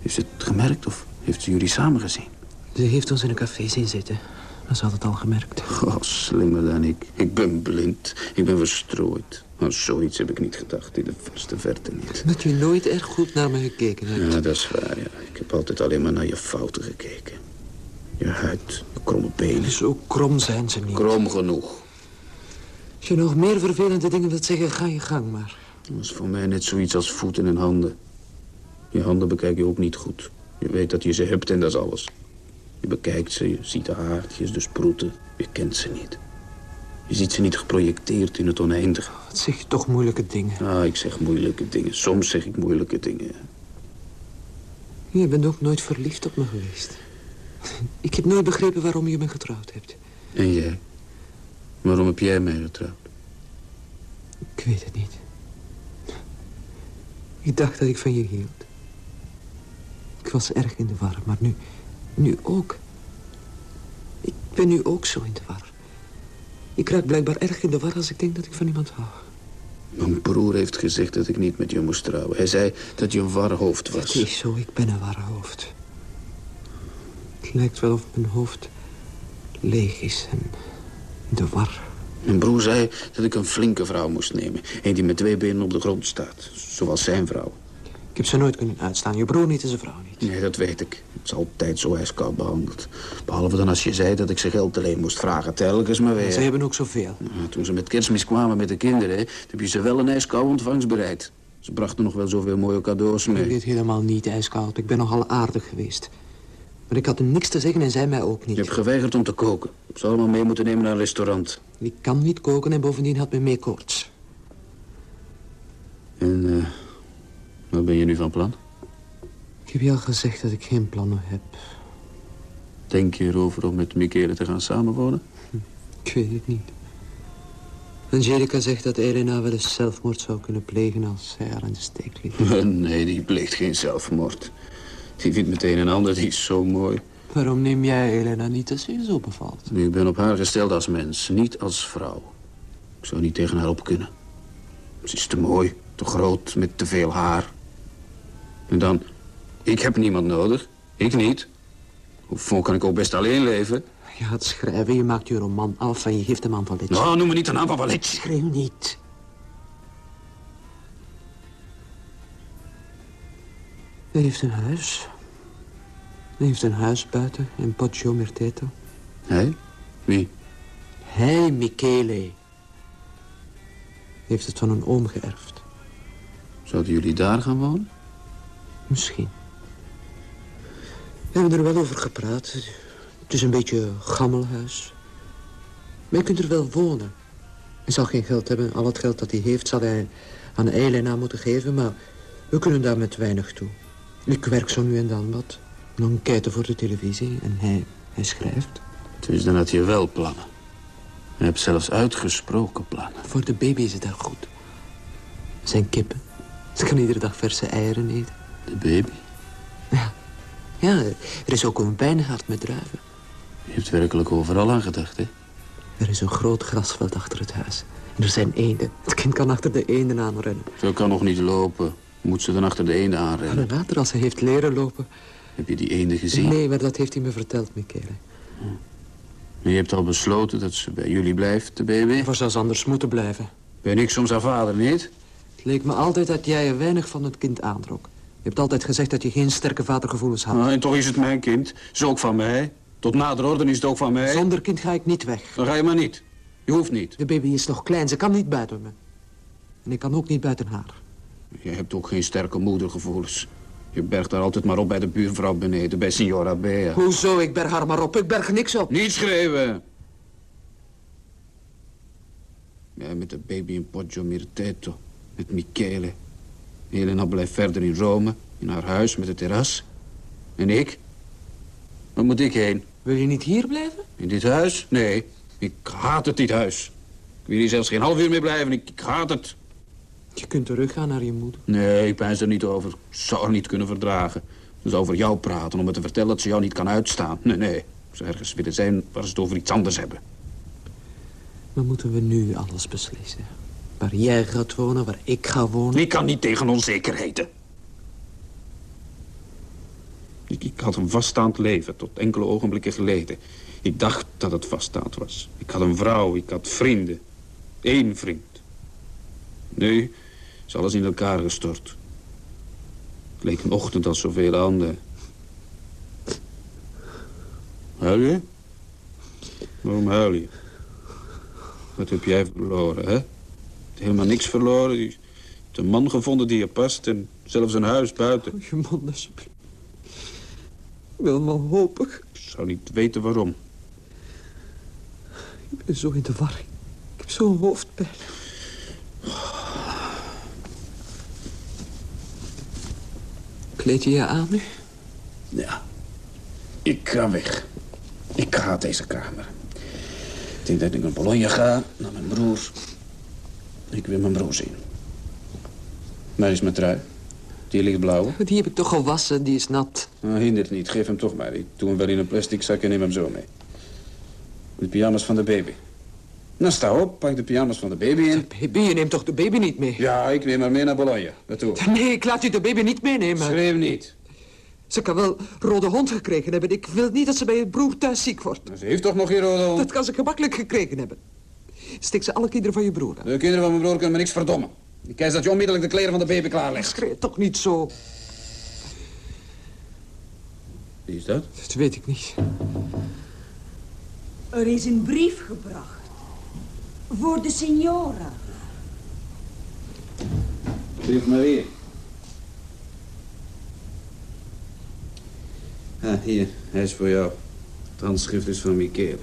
Heeft ze het gemerkt of heeft ze jullie samen gezien? Ze heeft ons in een café zien zitten. Maar ze had het al gemerkt. Oh, slimmer dan ik. Ik ben blind. Ik ben verstrooid. Aan zoiets heb ik niet gedacht. In de verste verte niet. Dat je nooit erg goed naar me gekeken hebt. Ja, dat is waar, ja. Ik heb altijd alleen maar naar je fouten gekeken. Je huid, je kromme benen. Zo krom zijn ze niet. Krom genoeg. Als je nog meer vervelende dingen wilt zeggen, ga je gang maar. Dat is voor mij net zoiets als voeten en handen. Je handen bekijk je ook niet goed. Je weet dat je ze hebt en dat is alles. Je bekijkt ze, je ziet de haartjes, de sproeten. Je kent ze niet. Je ziet ze niet geprojecteerd in het oneindige. Wat zeg je toch moeilijke dingen. Ah, ik zeg moeilijke dingen. Soms zeg ik moeilijke dingen. Je bent ook nooit verliefd op me geweest. Ik heb nooit begrepen waarom je me getrouwd hebt. En jij? Waarom heb jij mij getrouwd? Ik weet het niet. Ik dacht dat ik van je hield. Ik was erg in de war, maar nu... Nu ook. Ik ben nu ook zo in de war. Ik raak blijkbaar erg in de war als ik denk dat ik van iemand hou. Mijn broer heeft gezegd dat ik niet met je moest trouwen. Hij zei dat je een warhoofd was. Het is zo, ik ben een warhoofd. Het lijkt wel of mijn hoofd leeg is en de war. Mijn broer zei dat ik een flinke vrouw moest nemen. Een die met twee benen op de grond staat. Zoals zijn vrouw. Ik heb ze nooit kunnen uitstaan. Je broer niet en zijn vrouw niet. Nee, dat weet ik. Het is altijd zo ijskoud behandeld. Behalve dan als je zei dat ik ze geld alleen moest vragen. Telkens maar weer. Ze hebben ook zoveel. Toen ze met kerstmis kwamen met de kinderen... heb je ze wel een ijskoud ontvangst bereid. Ze brachten nog wel zoveel mooie cadeaus Ik mee. deed helemaal niet ijskoud. Ik ben nogal aardig geweest. Maar ik had hem niks te zeggen en zij mij ook Je niet. hebt geweigerd om te koken. Ik ze allemaal mee moeten nemen naar een restaurant. Ik kan niet koken en bovendien had men mee koorts. En eh, wat ben je nu van plan? Ik heb je al gezegd dat ik geen plannen heb. Denk je erover om met Michele te gaan samenwonen? Ik weet het niet. Angelica zegt dat Elena wel eens zelfmoord zou kunnen plegen als zij haar in de steek liet. nee, die pleegt geen zelfmoord. Die vindt meteen een ander, die is zo mooi. Waarom neem jij Elena niet als je zo bevalt? Ik ben op haar gesteld als mens, niet als vrouw. Ik zou niet tegen haar op kunnen. Ze is te mooi, te groot, met te veel haar. En dan, ik heb niemand nodig. Ik niet. Hoe kan ik ook best alleen leven? Je gaat schrijven, je maakt je roman af en je geeft hem aan Valetje. Nou, noem me niet een naam van Valetje. Schreeuw niet. Hij heeft een huis. Hij heeft een huis buiten in Poggio Mirteto. Hij? Wie? Hij, Michele. Heeft het van een oom geërfd. Zouden jullie daar gaan wonen? Misschien. We hebben er wel over gepraat. Het is een beetje een gammelhuis. Maar je kunt er wel wonen. Hij zal geen geld hebben. Al het geld dat hij heeft zal hij aan Elena moeten geven. Maar we kunnen daar met weinig toe. Ik werk zo nu en dan wat. Dan kijken voor de televisie en hij, hij schrijft. Dus dan had je wel plannen. Je hebt zelfs uitgesproken plannen. Voor de baby is het daar goed. Zijn kippen. Ze kan iedere dag verse eieren eten. De baby. Ja, er is ook een wijngaard met druiven. Je hebt werkelijk overal aan gedacht, hè? Er is een groot grasveld achter het huis. En er zijn eenden. Het kind kan achter de eenden aanrennen. Ze kan nog niet lopen. Moet ze dan achter de eenden aanrennen? En later, als ze heeft leren lopen... Heb je die eenden gezien? Nee, maar dat heeft hij me verteld, Michele. Je hebt al besloten dat ze bij jullie blijft, de baby? Waar zou ze anders moeten blijven? Ben ik soms haar vader niet? Het leek me altijd dat jij er weinig van het kind aantrok. Je hebt altijd gezegd dat je geen sterke vadergevoelens had. Nou, en toch is het mijn kind. Is ook van mij. Tot nader orde is het ook van mij. Zonder kind ga ik niet weg. Dan ga je maar niet. Je hoeft niet. De baby is nog klein, ze kan niet buiten me. En ik kan ook niet buiten haar. Je hebt ook geen sterke moedergevoelens. Je bergt daar altijd maar op bij de buurvrouw beneden, bij Signora Bea. Hoezo, ik berg haar maar op. Ik berg niks op. Niet schreeuwen! Ja, met de baby in Poggio Mirteto. Met Michele. Helena blijft verder in Rome, in haar huis met het terras. En ik? Waar moet ik heen? Wil je niet hier blijven? In dit huis? Nee, ik haat het, dit huis. Ik wil hier zelfs geen half uur meer blijven. Ik, ik haat het. Je kunt teruggaan naar je moeder. Nee, ik pijns er niet over. Ik zou haar niet kunnen verdragen. Ze zou over jou praten om me te vertellen dat ze jou niet kan uitstaan. Nee, nee. Ik zou ergens willen zijn waar ze het over iets anders hebben. Maar moeten we nu alles beslissen? Waar jij gaat wonen, waar ik ga wonen? Ik kan niet tegen onzekerheden. Ik, ik had een vaststaand leven tot enkele ogenblikken geleden. Ik dacht dat het vaststaand was. Ik had een vrouw, ik had vrienden. Eén vriend. Nu is alles in elkaar gestort. Het leek een ochtend als zoveel anderen. Huil je? Waarom huil je? Wat heb jij verloren, hè? Helemaal niks verloren. Je hebt een man gevonden die je past en zelfs een huis buiten. Oh, je mond, alsjeblieft. Ik wil hopen. Ik zou niet weten waarom. Ik ben zo in de war. Ik heb zo'n hoofdpijn. Kleed je je aan nu? Ja. Ik ga weg. Ik ga uit deze kamer. Ik denk dat ik naar Bologna ga, naar mijn broer. Ik wil mijn broer zien. Waar is mijn trui? Die lichtblauwe? Die heb ik toch gewassen, die is nat. Nou, hindert niet. Geef hem toch maar. Ik doe hem wel in een plastic zak en neem hem zo mee. De pyjamas van de baby. Nou, sta op. Pak de pyjamas van de baby in. Baby, je neemt toch de baby niet mee? Ja, ik neem haar mee naar Bologna. Naartoe. Nee, ik laat je de baby niet meenemen. Schreeuw niet. Ze kan wel rode hond gekregen hebben. Ik wil niet dat ze bij je broer thuis ziek wordt. Ze heeft toch nog geen rode hond? Dat kan ze gemakkelijk gekregen hebben. Stik ze alle kinderen van je broer aan. De kinderen van mijn broer kunnen me niks verdommen. Ik kies dat je onmiddellijk de kleren van de baby klaarlegt. Schreeuw toch niet zo. Wie is dat? Dat weet ik niet. Er is een brief gebracht. Voor de signora. Brief maar hier. Ah, hier. Hij is voor jou. Het handschrift is van Michele.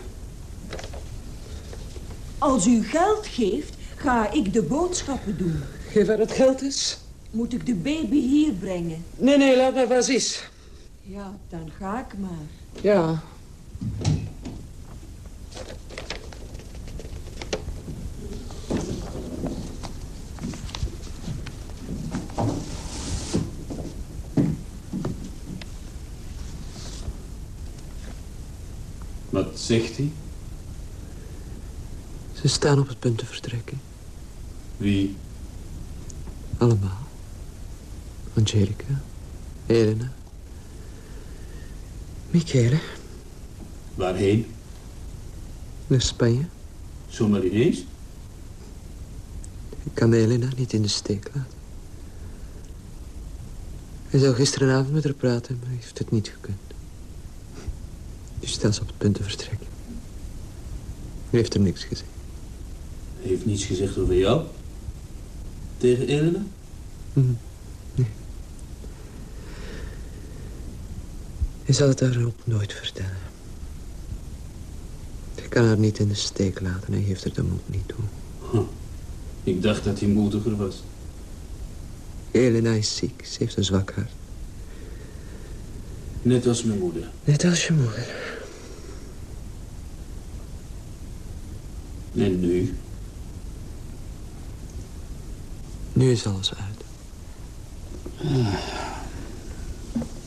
Als u geld geeft, ga ik de boodschappen doen. Geef haar het geld eens. Moet ik de baby hier brengen? Nee, nee, laat maar waar ze is. Ja, dan ga ik maar. Ja. Wat zegt hij? Ze staan op het punt te vertrekken. Wie? Allemaal. Angelica. Helena. Michele. Waarheen? Naar Spanje. Zomaar ineens? Ik kan Helena niet in de steek laten. Hij zou gisteravond met haar praten, maar heeft het niet gekund. Ze op het punt te vertrekken. Hij heeft hem niks gezegd. Hij heeft niets gezegd over jou? Tegen Elena? Mhm. Nee. Hij zal het haar ook nooit vertellen. Hij kan haar niet in de steek laten. Hij heeft er de moed niet toe. Huh. Ik dacht dat hij moediger was. Elena is ziek. Ze heeft een zwak hart. Net als mijn moeder. Net als je moeder. En nu? Nu is alles uit.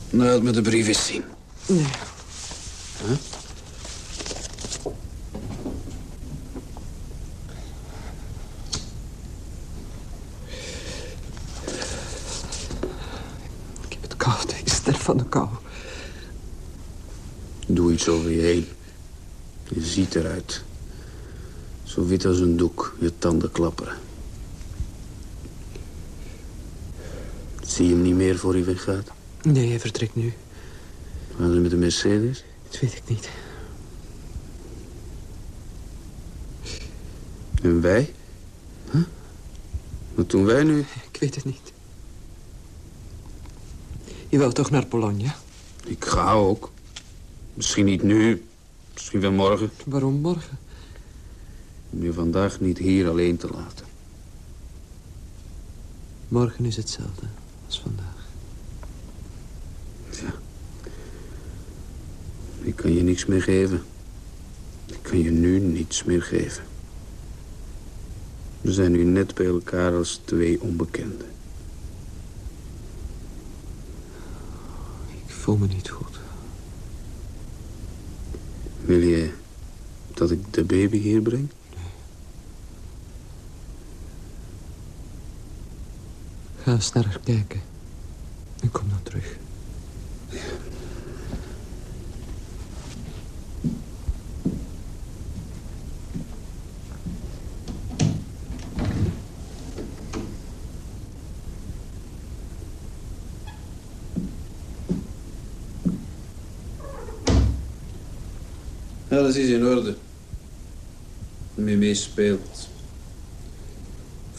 Nou, het met de brief eens zien. Nee. Ik heb het koud. Ik sterf van de kou. Doe iets over je heen. Je ziet eruit. Zo wit als een doek, je tanden klapperen. Zie je hem niet meer voor hij weggaat? Nee, hij vertrekt nu. Gaan ze met de Mercedes? Dat weet ik niet. En wij? Huh? Wat doen wij nu? Ik weet het niet. Je wou toch naar Bologna? Ik ga ook. Misschien niet nu. Misschien wel morgen. Waarom morgen? Om je vandaag niet hier alleen te laten. Morgen is hetzelfde als vandaag. Ja. Ik kan je niks meer geven. Ik kan je nu niets meer geven. We zijn nu net bij elkaar als twee onbekenden. Ik voel me niet goed. Wil je dat ik de baby hier breng? Ga eens kijken. En kom dan terug. Alles is in orde. Mimi speelt.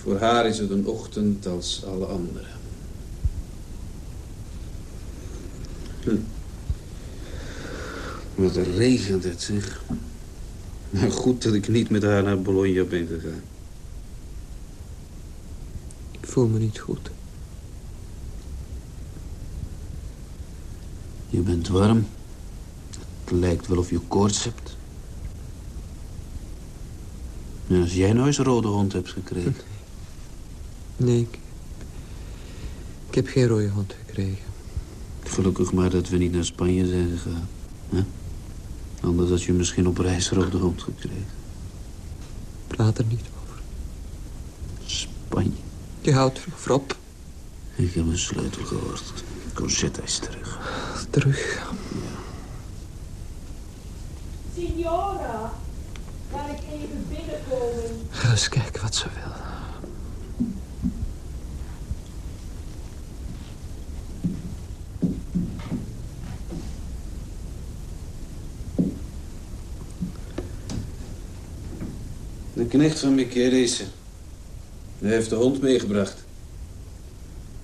Voor haar is het een ochtend als alle andere. Hm. Wat regent het, zeg. Nou, goed dat ik niet met haar naar Bologna ben gegaan. Ik voel me niet goed. Je bent warm. Het lijkt wel of je koorts hebt. Ja, als jij nou eens een rode hond hebt gekregen. Nee, ik... Ik heb geen rode hond gekregen. Gelukkig maar dat we niet naar Spanje zijn gegaan. Hè? Anders had je misschien op reis rode hond gekregen. Praat er niet over. Spanje. Je houdt vroeg op. Ik heb een sleutel gehoord. Cosetta is terug. Terug. Signora, kan ik even binnenkomen? Ga eens kijken wat ze wil. Knecht van Michele Hij heeft de hond meegebracht.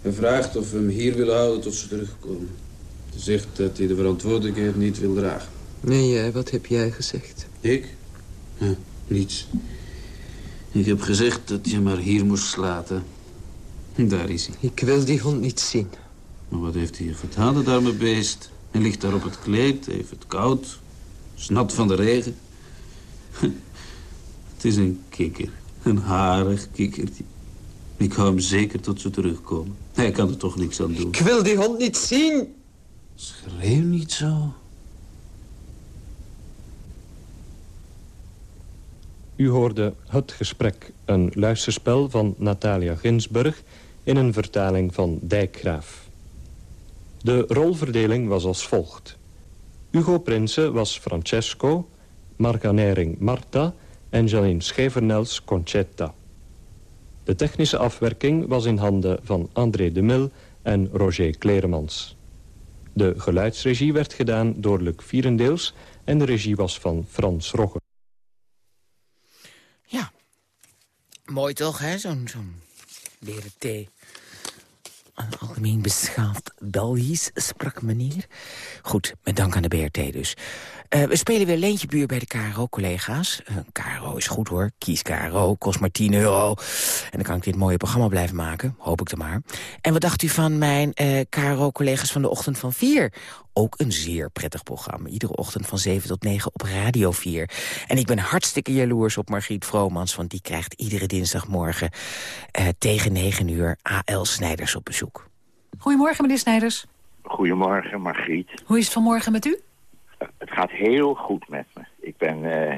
Hij vraagt of we hem hier willen houden tot ze terugkomen. Hij zegt dat hij de verantwoordelijkheid niet wil dragen. Nee, jij, wat heb jij gezegd? Ik? Huh, niets. Ik heb gezegd dat je maar hier moest slaten. Daar is hij. Ik wil die hond niet zien. Maar wat heeft hij hier gedaan, dat arme beest? Hij ligt daar op het kleed, heeft het koud. Is nat van de regen. Het is een kikker. Een harig kikkertje. Ik hou hem zeker tot ze terugkomen. Hij kan er toch niks aan doen. Ik wil die hond niet zien. Schreeuw niet zo. U hoorde Het Gesprek, een luisterspel van Natalia Ginsburg... in een vertaling van Dijkgraaf. De rolverdeling was als volgt. Hugo Prinsen was Francesco, Marga Nering Marta... en Janine Schevernels Concetta. De technische afwerking was in handen van André de Mil en Roger Kleremans. De geluidsregie werd gedaan door Luc Vierendeels... en de regie was van Frans Rogge. Ja, mooi toch, hè, zo'n zo'n leren. Een algemeen beschaafd Belgisch, sprak meneer. Goed, met dank aan de BRT dus. Eh, we spelen weer Leentje Buur bij de KRO-collega's. Uh, KRO is goed hoor, kies KRO, kost maar 10 euro. En dan kan ik dit mooie programma blijven maken, hoop ik dan maar. En wat dacht u van mijn uh, KRO-collega's van de ochtend van 4? Ook een zeer prettig programma. Iedere ochtend van 7 tot 9 op Radio 4. En ik ben hartstikke jaloers op Margriet Vromans... want die krijgt iedere dinsdagmorgen tegen 9 uur A.L. Snijders op bezoek. Goedemorgen, meneer Snijders. Goedemorgen, Margriet. Hoe is het vanmorgen met u? Het gaat heel goed met me. Ik ben uh,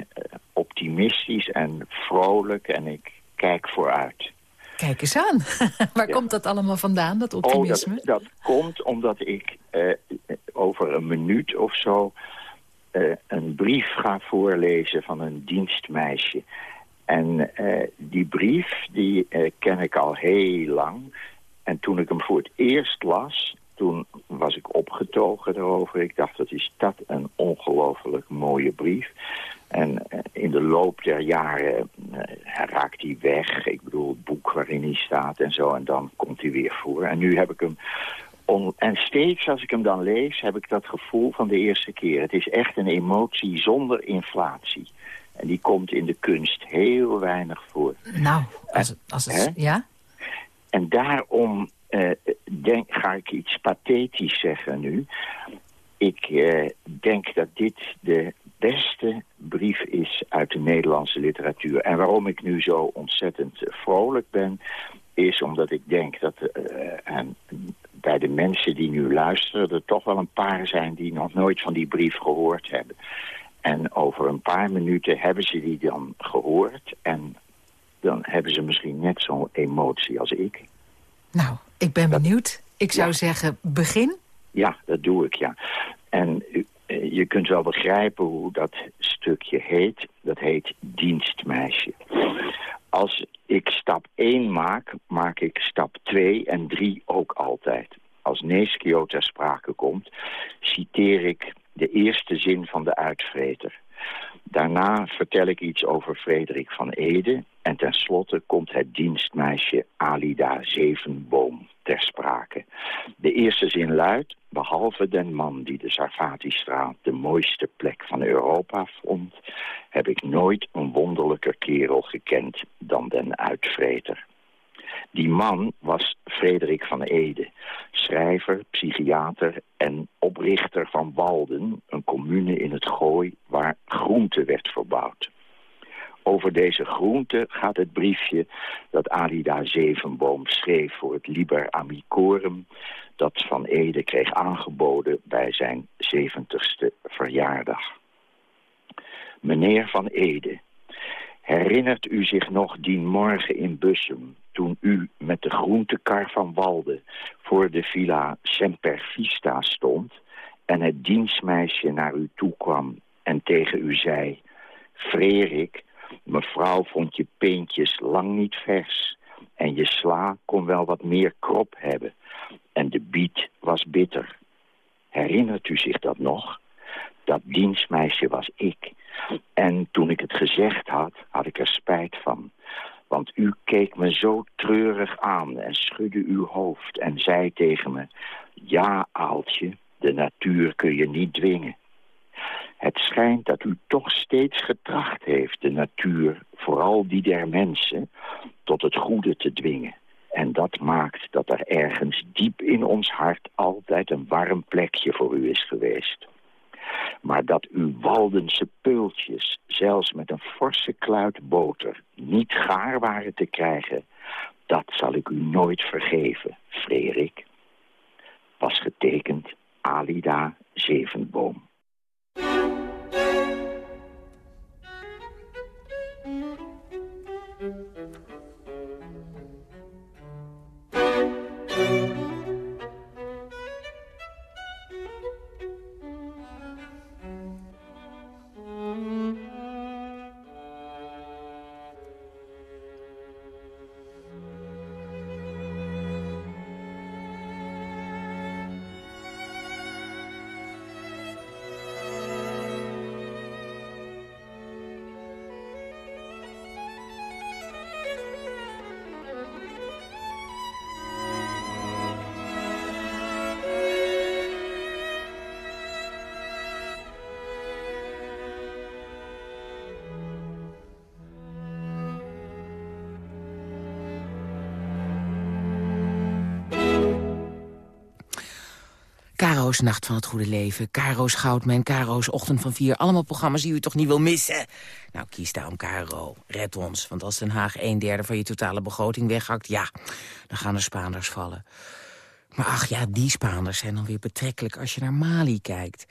optimistisch en vrolijk en ik kijk vooruit. Kijk eens aan. Waar komt dat allemaal vandaan, dat optimisme? Oh, dat, dat komt omdat ik uh, over een minuut of zo uh, een brief ga voorlezen van een dienstmeisje. En die brief, die ken ik al heel lang. En toen ik hem voor het eerst las, toen was ik opgetogen erover. Ik dacht, dat is dat een ongelooflijk mooie brief. En eh, in de loop der jaren uh, raakt hij weg. Ik bedoel, het boek waarin hij staat en zo. En dan komt hij weer voor. En nu heb ik hem... En steeds als ik hem dan lees, heb ik dat gevoel van de eerste keer. Het is echt een emotie zonder inflatie. En die komt in de kunst heel weinig voor. Nou, als, als het... Ja? En daarom uh, denk, ga ik iets pathetisch zeggen nu. Ik uh, denk dat dit de beste brief is uit de Nederlandse literatuur. En waarom ik nu zo ontzettend vrolijk ben... is omdat ik denk dat uh, en bij de mensen die nu luisteren... er toch wel een paar zijn die nog nooit van die brief gehoord hebben. En over een paar minuten hebben ze die dan gehoord... en dan hebben ze misschien net zo'n emotie als ik. Nou, ik ben benieuwd. Ik zou zeggen, begin. Ja, dat doe ik, ja. En eh, je kunt wel begrijpen hoe dat stukje heet. Dat heet dienstmeisje. Als ik stap 1 maak, maak ik stap 2 en 3 ook altijd. Als Neeskio ter sprake komt, citeer ik de eerste zin van de uitvreter. Daarna vertel ik iets over Frederik van Ede... en tenslotte komt het dienstmeisje Alida Zevenboom ter sprake. De eerste zin luidt... behalve den man die de Sarfati-straat de mooiste plek van Europa vond... heb ik nooit een wonderlijker kerel gekend dan den uitvreter. Die man was Frederik van Ede, schrijver, psychiater en oprichter van Walden, een commune in het Gooi waar groente werd verbouwd. Over deze groente gaat het briefje dat Alida Zevenboom schreef voor het Liber Amicorum, dat Van Ede kreeg aangeboden bij zijn zeventigste verjaardag. Meneer Van Ede, herinnert u zich nog die morgen in Bussum, toen u met de groentekar van Walde voor de villa Sempervista stond en het dienstmeisje naar u toe kwam en tegen u zei... Frerik, mevrouw vond je peentjes lang niet vers en je sla kon wel wat meer krop hebben en de biet was bitter. Herinnert u zich dat nog? Dat dienstmeisje was ik. En toen ik het gezegd had, had ik er spijt van. Want u keek me zo treurig aan en schudde uw hoofd en zei tegen me... Ja, Aaltje, de natuur kun je niet dwingen. Het schijnt dat u toch steeds getracht heeft de natuur, vooral die der mensen, tot het goede te dwingen. En dat maakt dat er ergens diep in ons hart altijd een warm plekje voor u is geweest. Maar dat uw Waldense peultjes, zelfs met een forse kluit boter, niet gaar waren te krijgen, dat zal ik u nooit vergeven, Frederik. Was getekend Alida Zevenboom. Caro's Nacht van het Goede Leven, Caro's Goudmijn, Caro's Ochtend van Vier. Allemaal programma's die u toch niet wil missen? Nou, kies daarom Caro. Red ons. Want als Den Haag een derde van je totale begroting weghakt... ja, dan gaan de Spaanders vallen. Maar ach ja, die Spaanders zijn dan weer betrekkelijk als je naar Mali kijkt.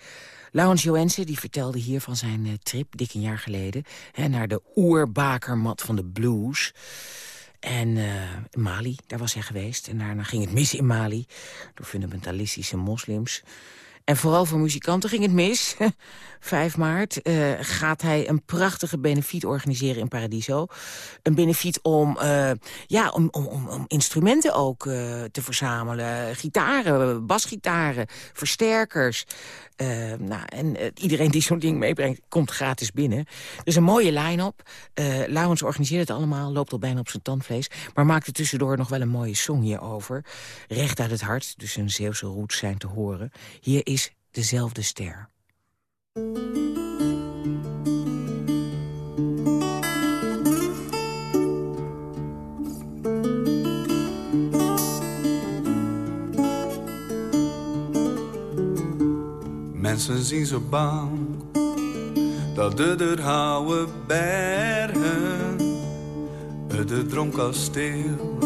Laurens Joensen die vertelde hier van zijn uh, trip, dik een jaar geleden... Hè, naar de oerbakermat van de blues... En uh, Mali, daar was hij geweest. En daarna ging het mis in Mali door fundamentalistische moslims. En vooral voor muzikanten ging het mis. 5 maart uh, gaat hij een prachtige benefiet organiseren in Paradiso. Een benefiet om, uh, ja, om, om, om instrumenten ook uh, te verzamelen. Gitaren, basgitaren, versterkers. nou, en iedereen die zo'n ding meebrengt, komt gratis binnen. Dus een mooie line-up. Laurens organiseert het allemaal, loopt al bijna op zijn tandvlees. Maar maakt er tussendoor nog wel een mooie song hierover. Recht uit het hart, dus een Zeeuwse roots zijn te horen. Hier dezelfde ster. Mensen zien zo bang dat de er houden bergen, de dronkkasteel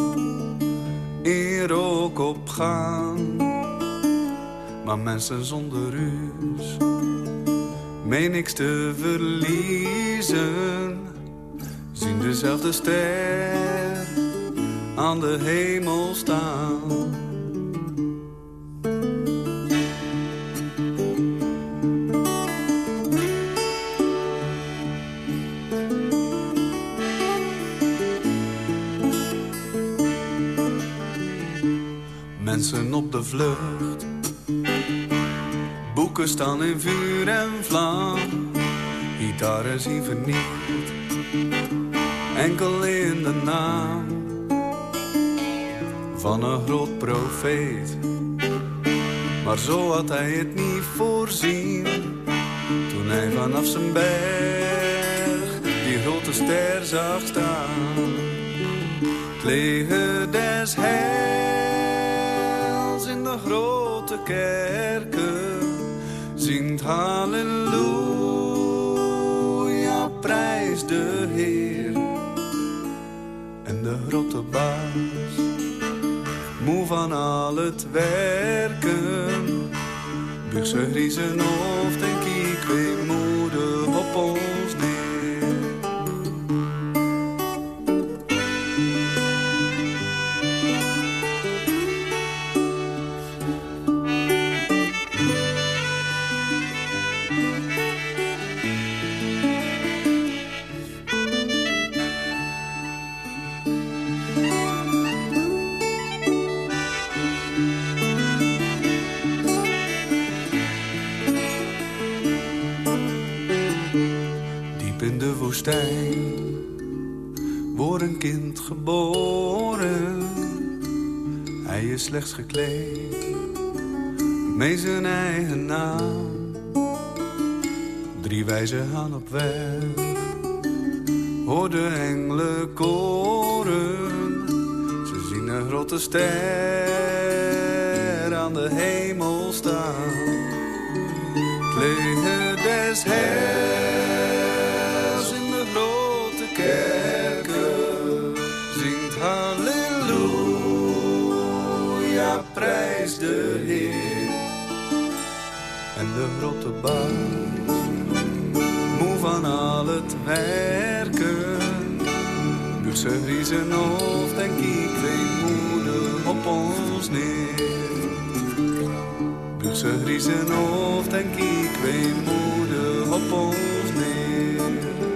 in rook opgaan. Maar mensen zonder rust, mee niks te verliezen, zien dezelfde ster aan de hemel staan. Mensen op de vlucht Boeken in vuur en vlam, gitaren zien vernield, enkel in de naam van een groot profeet. Maar zo had hij het niet voorzien, toen hij vanaf zijn berg die grote ster zag staan. Het leger des heils in de grote kerken zingt halleluja, prijs de Heer. En de grote baas, moe van al het werken, buigt zijn griezen hoofd en kiek weemoedig op ons wordt een kind geboren. Hij is slechts gekleed met zijn eigen naam. Drie wijzen gaan op weg, hoor de engelen koren. Ze zien een grote ster aan de hemel staan. Het des de grote baas, moe van al het werken, zijn griezen hoofd en kijkt weemoedig op ons neer. Zijn griezen hoofd en kijkt weemoedig op ons neer.